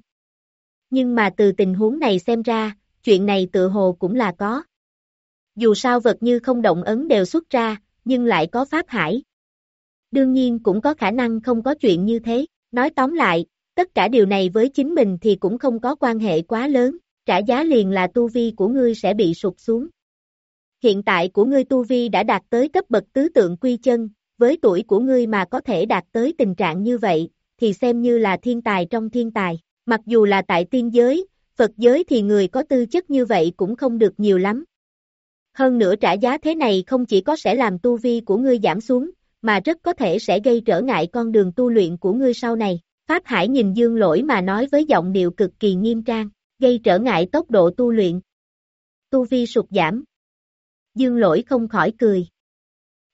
Nhưng mà từ tình huống này xem ra, chuyện này tự hồ cũng là có. Dù sao vật như không động ấn đều xuất ra, nhưng lại có pháp hải. Đương nhiên cũng có khả năng không có chuyện như thế, nói tóm lại, tất cả điều này với chính mình thì cũng không có quan hệ quá lớn, trả giá liền là tu vi của ngươi sẽ bị sụt xuống. Hiện tại của ngươi tu vi đã đạt tới cấp bậc tứ tượng quy chân, với tuổi của ngươi mà có thể đạt tới tình trạng như vậy, thì xem như là thiên tài trong thiên tài. Mặc dù là tại tiên giới, Phật giới thì người có tư chất như vậy cũng không được nhiều lắm. Hơn nữa trả giá thế này không chỉ có sẽ làm tu vi của ngươi giảm xuống, mà rất có thể sẽ gây trở ngại con đường tu luyện của ngươi sau này. Pháp Hải nhìn Dương Lỗi mà nói với giọng điệu cực kỳ nghiêm trang, gây trở ngại tốc độ tu luyện. Tu vi sụt giảm. Dương Lỗi không khỏi cười.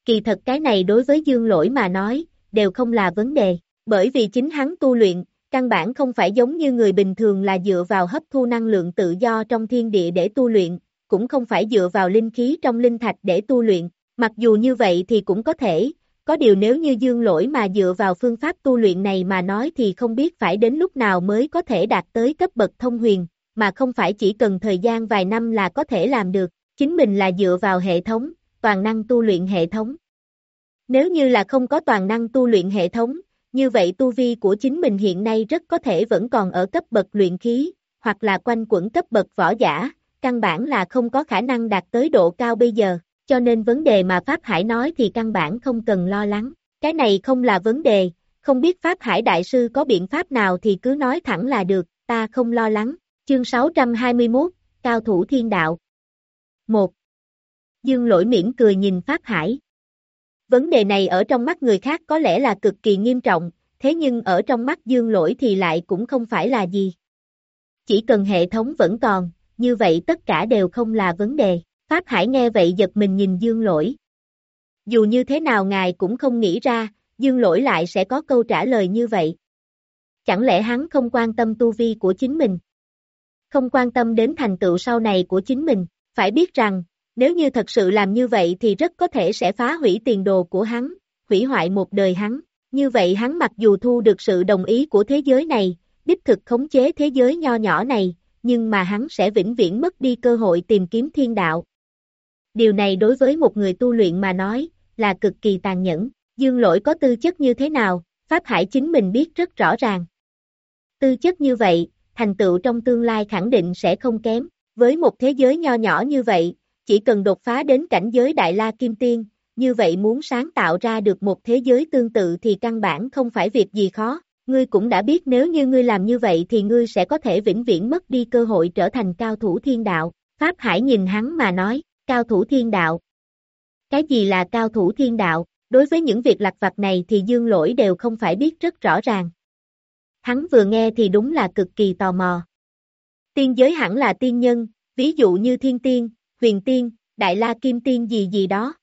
Kỳ thật cái này đối với Dương Lỗi mà nói, đều không là vấn đề, bởi vì chính hắn tu luyện, căn bản không phải giống như người bình thường là dựa vào hấp thu năng lượng tự do trong thiên địa để tu luyện, cũng không phải dựa vào linh khí trong linh thạch để tu luyện, mặc dù như vậy thì cũng có thể, có điều nếu như dương lỗi mà dựa vào phương pháp tu luyện này mà nói thì không biết phải đến lúc nào mới có thể đạt tới cấp bậc thông huyền, mà không phải chỉ cần thời gian vài năm là có thể làm được, chính mình là dựa vào hệ thống, toàn năng tu luyện hệ thống. Nếu như là không có toàn năng tu luyện hệ thống, như vậy tu vi của chính mình hiện nay rất có thể vẫn còn ở cấp bậc luyện khí, hoặc là quanh quẩn cấp bậc võ giả, căn bản là không có khả năng đạt tới độ cao bây giờ, cho nên vấn đề mà Pháp Hải nói thì căn bản không cần lo lắng. Cái này không là vấn đề, không biết Pháp Hải Đại Sư có biện pháp nào thì cứ nói thẳng là được, ta không lo lắng. Chương 621, Cao Thủ Thiên Đạo 1. Dương lỗi mỉm cười nhìn Pháp Hải. Vấn đề này ở trong mắt người khác có lẽ là cực kỳ nghiêm trọng, thế nhưng ở trong mắt dương lỗi thì lại cũng không phải là gì. Chỉ cần hệ thống vẫn còn, như vậy tất cả đều không là vấn đề. Pháp Hải nghe vậy giật mình nhìn dương lỗi. Dù như thế nào ngài cũng không nghĩ ra, dương lỗi lại sẽ có câu trả lời như vậy. Chẳng lẽ hắn không quan tâm tu vi của chính mình? Không quan tâm đến thành tựu sau này của chính mình, phải biết rằng, nếu như thật sự làm như vậy thì rất có thể sẽ phá hủy tiền đồ của hắn, hủy hoại một đời hắn. Như vậy hắn mặc dù thu được sự đồng ý của thế giới này, đích thực khống chế thế giới nho nhỏ này, nhưng mà hắn sẽ vĩnh viễn mất đi cơ hội tìm kiếm thiên đạo. Điều này đối với một người tu luyện mà nói, là cực kỳ tàn nhẫn. Dương lỗi có tư chất như thế nào, Pháp Hải chính mình biết rất rõ ràng. Tư chất như vậy, thành tựu trong tương lai khẳng định sẽ không kém. Với một thế giới nho nhỏ như vậy, chỉ cần đột phá đến cảnh giới Đại La Kim Tiên, như vậy muốn sáng tạo ra được một thế giới tương tự thì căn bản không phải việc gì khó. Ngươi cũng đã biết nếu như ngươi làm như vậy thì ngươi sẽ có thể vĩnh viễn mất đi cơ hội trở thành cao thủ thiên đạo. Pháp Hải nhìn hắn mà nói, cao thủ thiên đạo. Cái gì là cao thủ thiên đạo? Đối với những việc lặt vặt này thì dương lỗi đều không phải biết rất rõ ràng. Hắn vừa nghe thì đúng là cực kỳ tò mò. Tiên giới hẳn là tiên nhân, ví dụ như thiên tiên, huyền tiên, đại la kim tiên gì gì đó.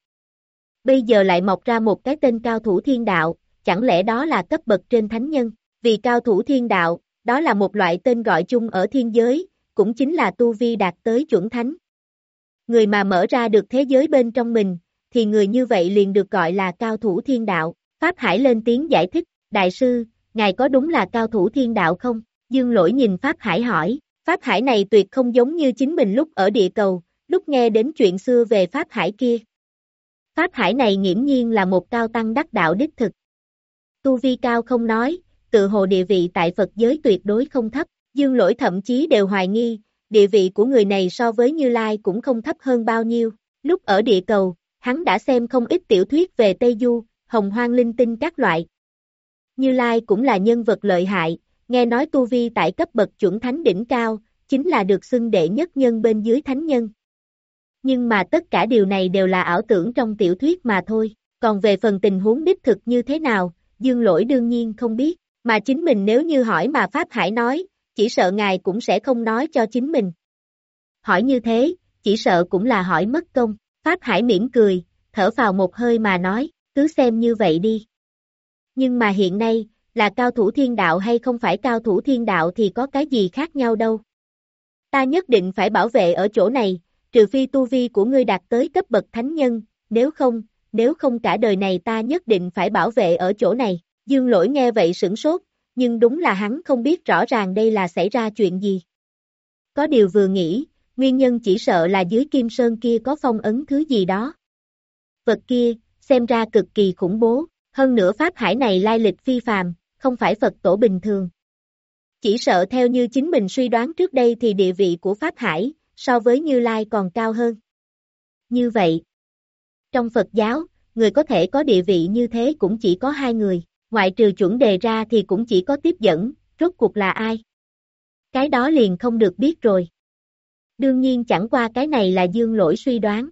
Bây giờ lại mọc ra một cái tên cao thủ thiên đạo, chẳng lẽ đó là cấp bậc trên thánh nhân, vì cao thủ thiên đạo, đó là một loại tên gọi chung ở thiên giới, cũng chính là tu vi đạt tới chuẩn thánh. Người mà mở ra được thế giới bên trong mình, thì người như vậy liền được gọi là cao thủ thiên đạo. Pháp Hải lên tiếng giải thích, Đại sư, ngài có đúng là cao thủ thiên đạo không? Dương lỗi nhìn Pháp Hải hỏi, Pháp Hải này tuyệt không giống như chính mình lúc ở địa cầu, lúc nghe đến chuyện xưa về Pháp Hải kia. Pháp Hải này nghiễm nhiên là một cao tăng đắc đạo đích thực. Tu vi cao không nói, tự hồ địa vị tại Phật giới tuyệt đối không thấp, dương lỗi thậm chí đều hoài nghi, địa vị của người này so với Như Lai cũng không thấp hơn bao nhiêu. Lúc ở địa cầu, hắn đã xem không ít tiểu thuyết về Tây Du, hồng hoang linh tinh các loại. Như Lai cũng là nhân vật lợi hại, nghe nói tu vi tại cấp bậc chuẩn thánh đỉnh cao, chính là được xưng đệ nhất nhân bên dưới thánh nhân. Nhưng mà tất cả điều này đều là ảo tưởng trong tiểu thuyết mà thôi, còn về phần tình huống đích thực như thế nào, dương lỗi đương nhiên không biết, mà chính mình nếu như hỏi mà Pháp Hải nói, chỉ sợ ngài cũng sẽ không nói cho chính mình. Hỏi như thế, chỉ sợ cũng là hỏi mất công, Pháp Hải mỉm cười, thở vào một hơi mà nói, cứ xem như vậy đi. Nhưng mà hiện nay, là cao thủ thiên đạo hay không phải cao thủ thiên đạo thì có cái gì khác nhau đâu. Ta nhất định phải bảo vệ ở chỗ này, trừ phi tu vi của ngươi đạt tới cấp bậc thánh nhân, nếu không, nếu không cả đời này ta nhất định phải bảo vệ ở chỗ này. Dương lỗi nghe vậy sửng sốt, nhưng đúng là hắn không biết rõ ràng đây là xảy ra chuyện gì. Có điều vừa nghĩ, nguyên nhân chỉ sợ là dưới kim sơn kia có phong ấn thứ gì đó. Vật kia, xem ra cực kỳ khủng bố, hơn nữa Pháp Hải này lai lịch phi phàm, không phải Phật tổ bình thường. Chỉ sợ theo như chính mình suy đoán trước đây thì địa vị của Pháp Hải, so với Như Lai còn cao hơn. Như vậy, trong Phật giáo, người có thể có địa vị như thế cũng chỉ có hai người, ngoại trừ chuẩn đề ra thì cũng chỉ có tiếp dẫn, rốt cuộc là ai? Cái đó liền không được biết rồi. Đương nhiên chẳng qua cái này là dương lỗi suy đoán.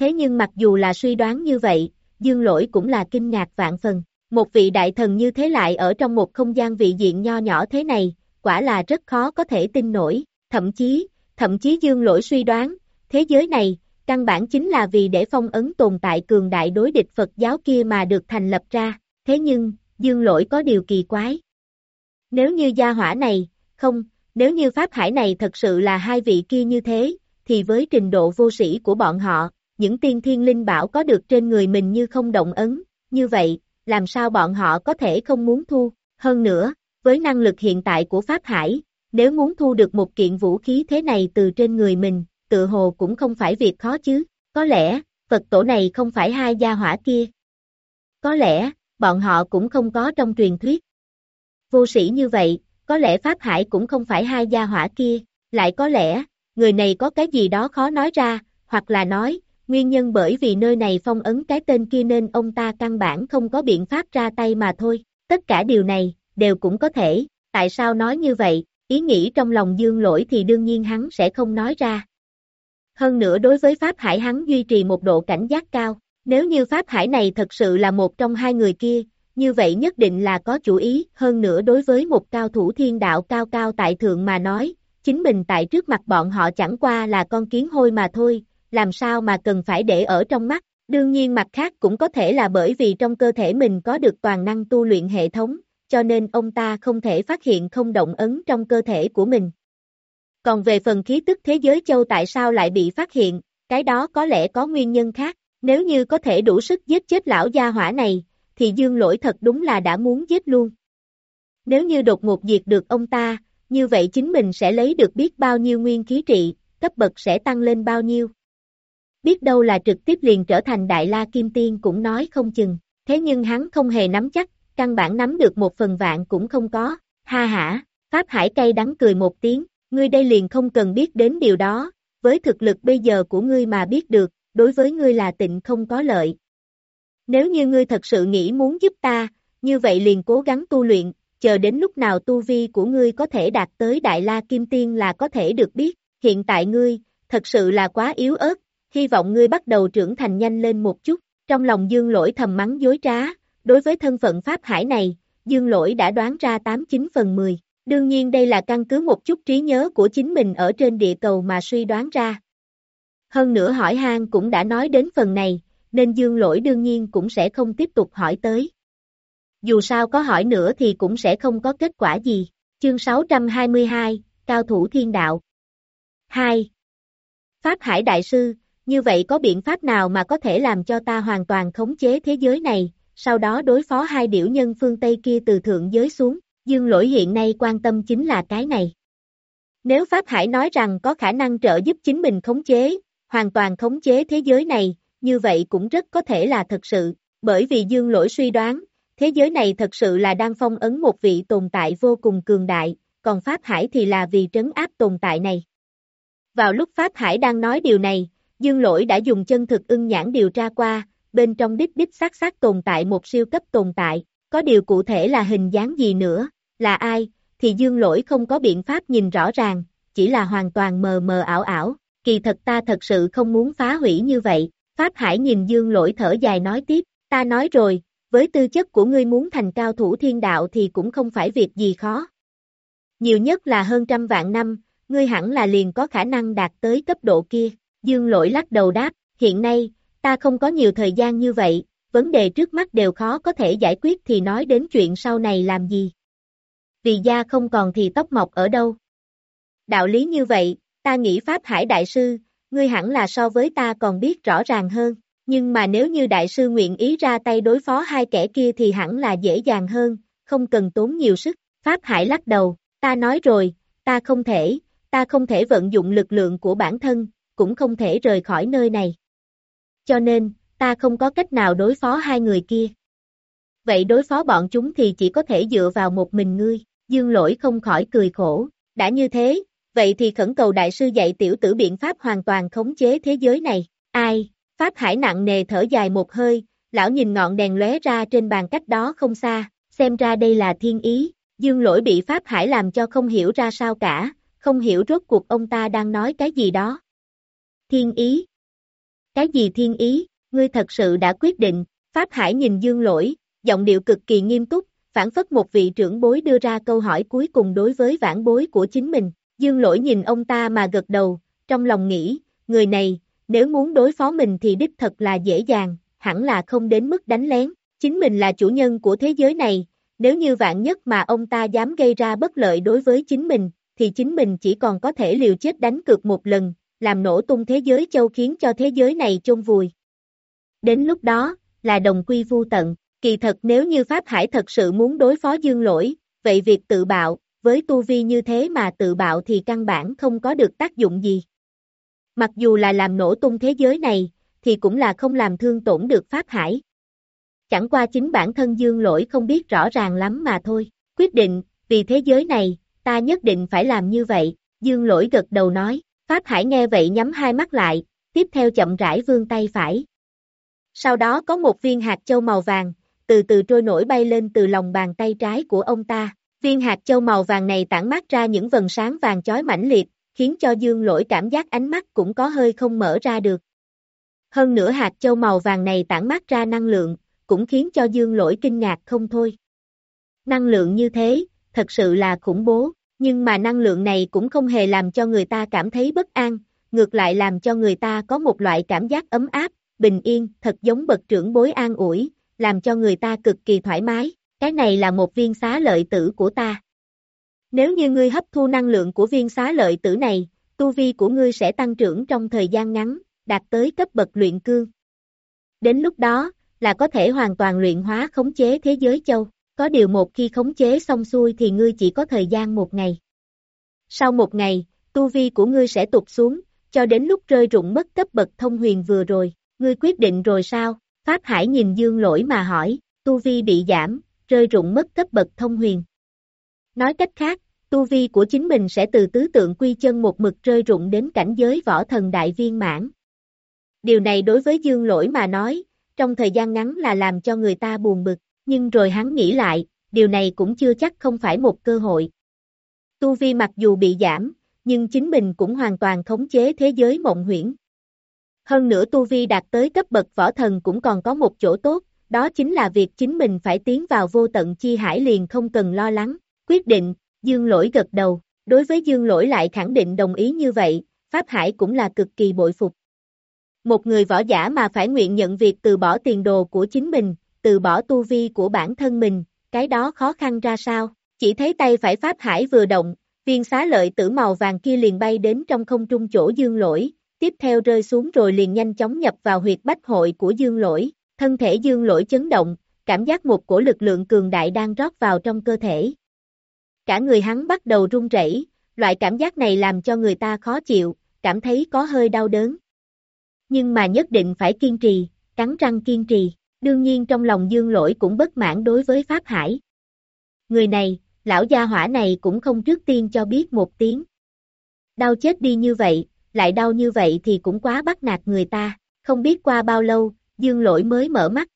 Thế nhưng mặc dù là suy đoán như vậy, dương lỗi cũng là kinh ngạc vạn phần. Một vị đại thần như thế lại ở trong một không gian vị diện nho nhỏ thế này, quả là rất khó có thể tin nổi, thậm chí, thậm chí dương lỗi suy đoán, thế giới này, căn bản chính là vì để phong ấn tồn tại cường đại đối địch Phật giáo kia mà được thành lập ra, thế nhưng, dương lỗi có điều kỳ quái. Nếu như gia hỏa này, không, nếu như Pháp Hải này thật sự là hai vị kia như thế, thì với trình độ vô sĩ của bọn họ, những tiên thiên linh bảo có được trên người mình như không động ấn, như vậy, làm sao bọn họ có thể không muốn thu, hơn nữa, với năng lực hiện tại của Pháp Hải, nếu muốn thu được một kiện vũ khí thế này từ trên người mình, tự hồ cũng không phải việc khó chứ, có lẽ, Phật tổ này không phải hai gia hỏa kia. Có lẽ, bọn họ cũng không có trong truyền thuyết. Vô sĩ như vậy, có lẽ Pháp Hải cũng không phải hai gia hỏa kia, lại có lẽ, người này có cái gì đó khó nói ra, hoặc là nói, nguyên nhân bởi vì nơi này phong ấn cái tên kia nên ông ta căn bản không có biện pháp ra tay mà thôi, tất cả điều này, đều cũng có thể, tại sao nói như vậy, ý nghĩ trong lòng dương lỗi thì đương nhiên hắn sẽ không nói ra. Hơn nữa đối với Pháp Hải hắn duy trì một độ cảnh giác cao, nếu như Pháp Hải này thật sự là một trong hai người kia, như vậy nhất định là có chủ ý, hơn nữa đối với một cao thủ thiên đạo cao cao tại thượng mà nói, chính mình tại trước mặt bọn họ chẳng qua là con kiến hôi mà thôi, làm sao mà cần phải để ở trong mắt, đương nhiên mặt khác cũng có thể là bởi vì trong cơ thể mình có được toàn năng tu luyện hệ thống, cho nên ông ta không thể phát hiện không động ấn trong cơ thể của mình. Còn về phần khí tức thế giới châu tại sao lại bị phát hiện, cái đó có lẽ có nguyên nhân khác, nếu như có thể đủ sức giết chết lão gia hỏa này, thì dương lỗi thật đúng là đã muốn giết luôn. Nếu như đột ngột diệt được ông ta, như vậy chính mình sẽ lấy được biết bao nhiêu nguyên khí trị, cấp bậc sẽ tăng lên bao nhiêu. Biết đâu là trực tiếp liền trở thành Đại La Kim Tiên cũng nói không chừng, thế nhưng hắn không hề nắm chắc, căn bản nắm được một phần vạn cũng không có, ha hả, Pháp Hải cay đắng cười một tiếng, ngươi đây liền không cần biết đến điều đó, với thực lực bây giờ của ngươi mà biết được, đối với ngươi là tịnh không có lợi. Nếu như ngươi thật sự nghĩ muốn giúp ta, như vậy liền cố gắng tu luyện, chờ đến lúc nào tu vi của ngươi có thể đạt tới Đại La Kim Tiên là có thể được biết, hiện tại ngươi, thật sự là quá yếu ớt, hy vọng ngươi bắt đầu trưởng thành nhanh lên một chút, trong lòng dương lỗi thầm mắng dối trá, đối với thân phận Pháp Hải này, dương lỗi đã đoán ra 89 phần 10, đương nhiên đây là căn cứ một chút trí nhớ của chính mình ở trên địa cầu mà suy đoán ra. Hơn nữa hỏi hang cũng đã nói đến phần này, nên dương lỗi đương nhiên cũng sẽ không tiếp tục hỏi tới. Dù sao có hỏi nữa thì cũng sẽ không có kết quả gì. Chương 622, Cao thủ thiên đạo 2. Pháp Hải Đại Sư, như vậy có biện pháp nào mà có thể làm cho ta hoàn toàn khống chế thế giới này, sau đó đối phó hai điểu nhân phương Tây kia từ thượng giới xuống, dương lỗi hiện nay quan tâm chính là cái này. Nếu Pháp Hải nói rằng có khả năng trợ giúp chính mình khống chế, hoàn toàn khống chế thế giới này, như vậy cũng rất có thể là thật sự, bởi vì dương lỗi suy đoán, thế giới này thật sự là đang phong ấn một vị tồn tại vô cùng cường đại, còn Pháp Hải thì là vì trấn áp tồn tại này. Vào lúc Pháp Hải đang nói điều này, Dương Lỗi đã dùng chân thực ưng nhãn điều tra qua, bên trong đích đích xác xác tồn tại một siêu cấp tồn tại, có điều cụ thể là hình dáng gì nữa, là ai, thì Dương Lỗi không có biện pháp nhìn rõ ràng, chỉ là hoàn toàn mờ mờ ảo ảo, kỳ thật ta thật sự không muốn phá hủy như vậy, Pháp Hải nhìn Dương Lỗi thở dài nói tiếp, ta nói rồi, với tư chất của ngươi muốn thành cao thủ thiên đạo thì cũng không phải việc gì khó. Nhiều nhất là hơn trăm vạn năm, ngươi hẳn là liền có khả năng đạt tới cấp độ kia. Dương lỗi lắc đầu đáp, hiện nay, ta không có nhiều thời gian như vậy, vấn đề trước mắt đều khó có thể giải quyết thì nói đến chuyện sau này làm gì. Vì da không còn thì tóc mọc ở đâu. Đạo lý như vậy, ta nghĩ Pháp Hải Đại Sư, ngươi hẳn là so với ta còn biết rõ ràng hơn, nhưng mà nếu như Đại Sư nguyện ý ra tay đối phó hai kẻ kia thì hẳn là dễ dàng hơn, không cần tốn nhiều sức. Pháp Hải lắc đầu, ta nói rồi, ta không thể, ta không thể vận dụng lực lượng của bản thân, cũng không thể rời khỏi nơi này. Cho nên, ta không có cách nào đối phó hai người kia. Vậy đối phó bọn chúng thì chỉ có thể dựa vào một mình ngươi, dương lỗi không khỏi cười khổ, đã như thế, vậy thì khẩn cầu đại sư dạy tiểu tử biện pháp hoàn toàn khống chế thế giới này, ai, Pháp Hải nặng nề thở dài một hơi, lão nhìn ngọn đèn lóe ra trên bàn cách đó không xa, xem ra đây là thiên ý, dương lỗi bị Pháp Hải làm cho không hiểu ra sao cả, không hiểu rốt cuộc ông ta đang nói cái gì đó. Thiên ý. Cái gì thiên ý, ngươi thật sự đã quyết định, Pháp Hải nhìn dương lỗi, giọng điệu cực kỳ nghiêm túc, phản phất một vị trưởng bối đưa ra câu hỏi cuối cùng đối với vãn bối của chính mình. Dương lỗi nhìn ông ta mà gật đầu, trong lòng nghĩ, người này, nếu muốn đối phó mình thì đích thật là dễ dàng, hẳn là không đến mức đánh lén. Chính mình là chủ nhân của thế giới này, nếu như vạn nhất mà ông ta dám gây ra bất lợi đối với chính mình, thì chính mình chỉ còn có thể liều chết đánh cược một lần, làm nổ tung thế giới châu khiến cho thế giới này chôn vùi. Đến lúc đó, là đồng quy vu tận, kỳ thật nếu như Pháp Hải thật sự muốn đối phó dương lỗi, vậy việc tự bạo, với tu vi như thế mà tự bạo thì căn bản không có được tác dụng gì. Mặc dù là làm nổ tung thế giới này, thì cũng là không làm thương tổn được Pháp Hải. Chẳng qua chính bản thân dương lỗi không biết rõ ràng lắm mà thôi. Quyết định, vì thế giới này, ta nhất định phải làm như vậy, dương lỗi gật đầu nói. Pháp Hải nghe vậy nhắm hai mắt lại, tiếp theo chậm rãi vươn tay phải. Sau đó có một viên hạt châu màu vàng, từ từ trôi nổi bay lên từ lòng bàn tay trái của ông ta. Viên hạt châu màu vàng này tản mát ra những vần sáng vàng chói mãnh liệt, khiến cho dương lỗi cảm giác ánh mắt cũng có hơi không mở ra được. Hơn nữa hạt châu màu vàng này tản mát ra năng lượng, cũng khiến cho dương lỗi kinh ngạc không thôi. Năng lượng như thế, thật sự là khủng bố, nhưng mà năng lượng này cũng không hề làm cho người ta cảm thấy bất an, ngược lại làm cho người ta có một loại cảm giác ấm áp, bình yên, thật giống bậc trưởng bối an ủi, làm cho người ta cực kỳ thoải mái, cái này là một viên xá lợi tử của ta. Nếu như ngươi hấp thu năng lượng của viên xá lợi tử này, tu vi của ngươi sẽ tăng trưởng trong thời gian ngắn, đạt tới cấp bậc luyện cương. Đến lúc đó, là có thể hoàn toàn luyện hóa khống chế thế giới châu, có điều một khi khống chế xong xuôi thì ngươi chỉ có thời gian một ngày. Sau một ngày, tu vi của ngươi sẽ tụt xuống, cho đến lúc rơi rụng mất cấp bậc thông huyền vừa rồi, ngươi quyết định rồi sao? Pháp Hải nhìn Dương Lỗi mà hỏi, tu vi bị giảm, rơi rụng mất cấp bậc thông huyền. Nói cách khác, tu vi của chính mình sẽ từ tứ tượng quy chân một mực rơi rụng đến cảnh giới võ thần đại viên mãn. Điều này đối với Dương Lỗi mà nói, trong thời gian ngắn là làm cho người ta buồn bực, nhưng rồi hắn nghĩ lại, điều này cũng chưa chắc không phải một cơ hội. Tu vi mặc dù bị giảm, nhưng chính mình cũng hoàn toàn khống chế thế giới mộng huyễn. Hơn nữa Tu Vi đạt tới cấp bậc võ thần cũng còn có một chỗ tốt, đó chính là việc chính mình phải tiến vào vô tận chi hải liền không cần lo lắng. Quyết định, Dương Lỗi gật đầu, đối với Dương Lỗi lại khẳng định đồng ý như vậy, Pháp Hải cũng là cực kỳ bội phục. Một người võ giả mà phải nguyện nhận việc từ bỏ tiền đồ của chính mình, từ bỏ tu vi của bản thân mình, cái đó khó khăn ra sao, chỉ thấy tay phải Pháp Hải vừa động, viên xá lợi tử màu vàng kia liền bay đến trong không trung chỗ dương lỗi, tiếp theo rơi xuống rồi liền nhanh chóng nhập vào huyệt bách hội của dương lỗi, thân thể dương lỗi chấn động, cảm giác một cổ lực lượng cường đại đang rót vào trong cơ thể. Cả người hắn bắt đầu run rẩy, loại cảm giác này làm cho người ta khó chịu, cảm thấy có hơi đau đớn. Nhưng mà nhất định phải kiên trì, cắn răng kiên trì, đương nhiên trong lòng dương lỗi cũng bất mãn đối với Pháp Hải. Người này, lão gia hỏa này cũng không trước tiên cho biết một tiếng. Đau chết đi như vậy, lại đau như vậy thì cũng quá bắt nạt người ta, không biết qua bao lâu, dương lỗi mới mở mắt.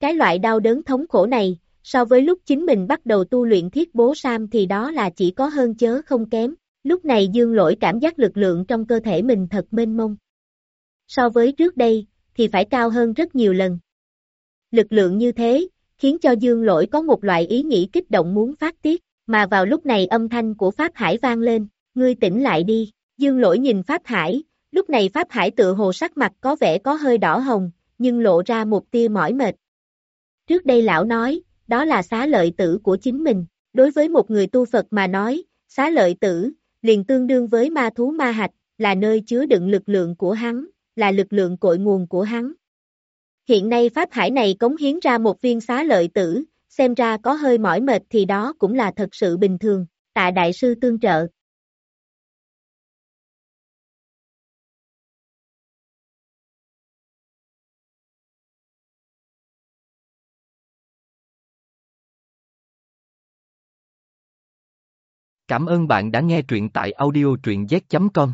Cái loại đau đớn thống khổ này, so với lúc chính mình bắt đầu tu luyện thiết bố Sam thì đó là chỉ có hơn chớ không kém, lúc này dương lỗi cảm giác lực lượng trong cơ thể mình thật mênh mông. So với trước đây, thì phải cao hơn rất nhiều lần. Lực lượng như thế, khiến cho dương lỗi có một loại ý nghĩ kích động muốn phát tiết, mà vào lúc này âm thanh của Pháp Hải vang lên, ngươi tỉnh lại đi, dương lỗi nhìn Pháp Hải, lúc này Pháp Hải tự hồ sắc mặt có vẻ có hơi đỏ hồng, nhưng lộ ra một tia mỏi mệt. Trước đây lão nói, đó là xá lợi tử của chính mình. Đối với một người tu Phật mà nói, xá lợi tử, liền tương đương với ma thú ma hạch, là nơi chứa đựng lực lượng của hắn, là lực lượng cội nguồn của hắn. Hiện nay Pháp Hải này cống hiến ra một viên xá lợi tử, xem ra có hơi mỏi mệt thì đó cũng là thật sự bình thường, tạ đại sư tương trợ. Cảm ơn bạn đã nghe truyện tại audiotruyenz.com.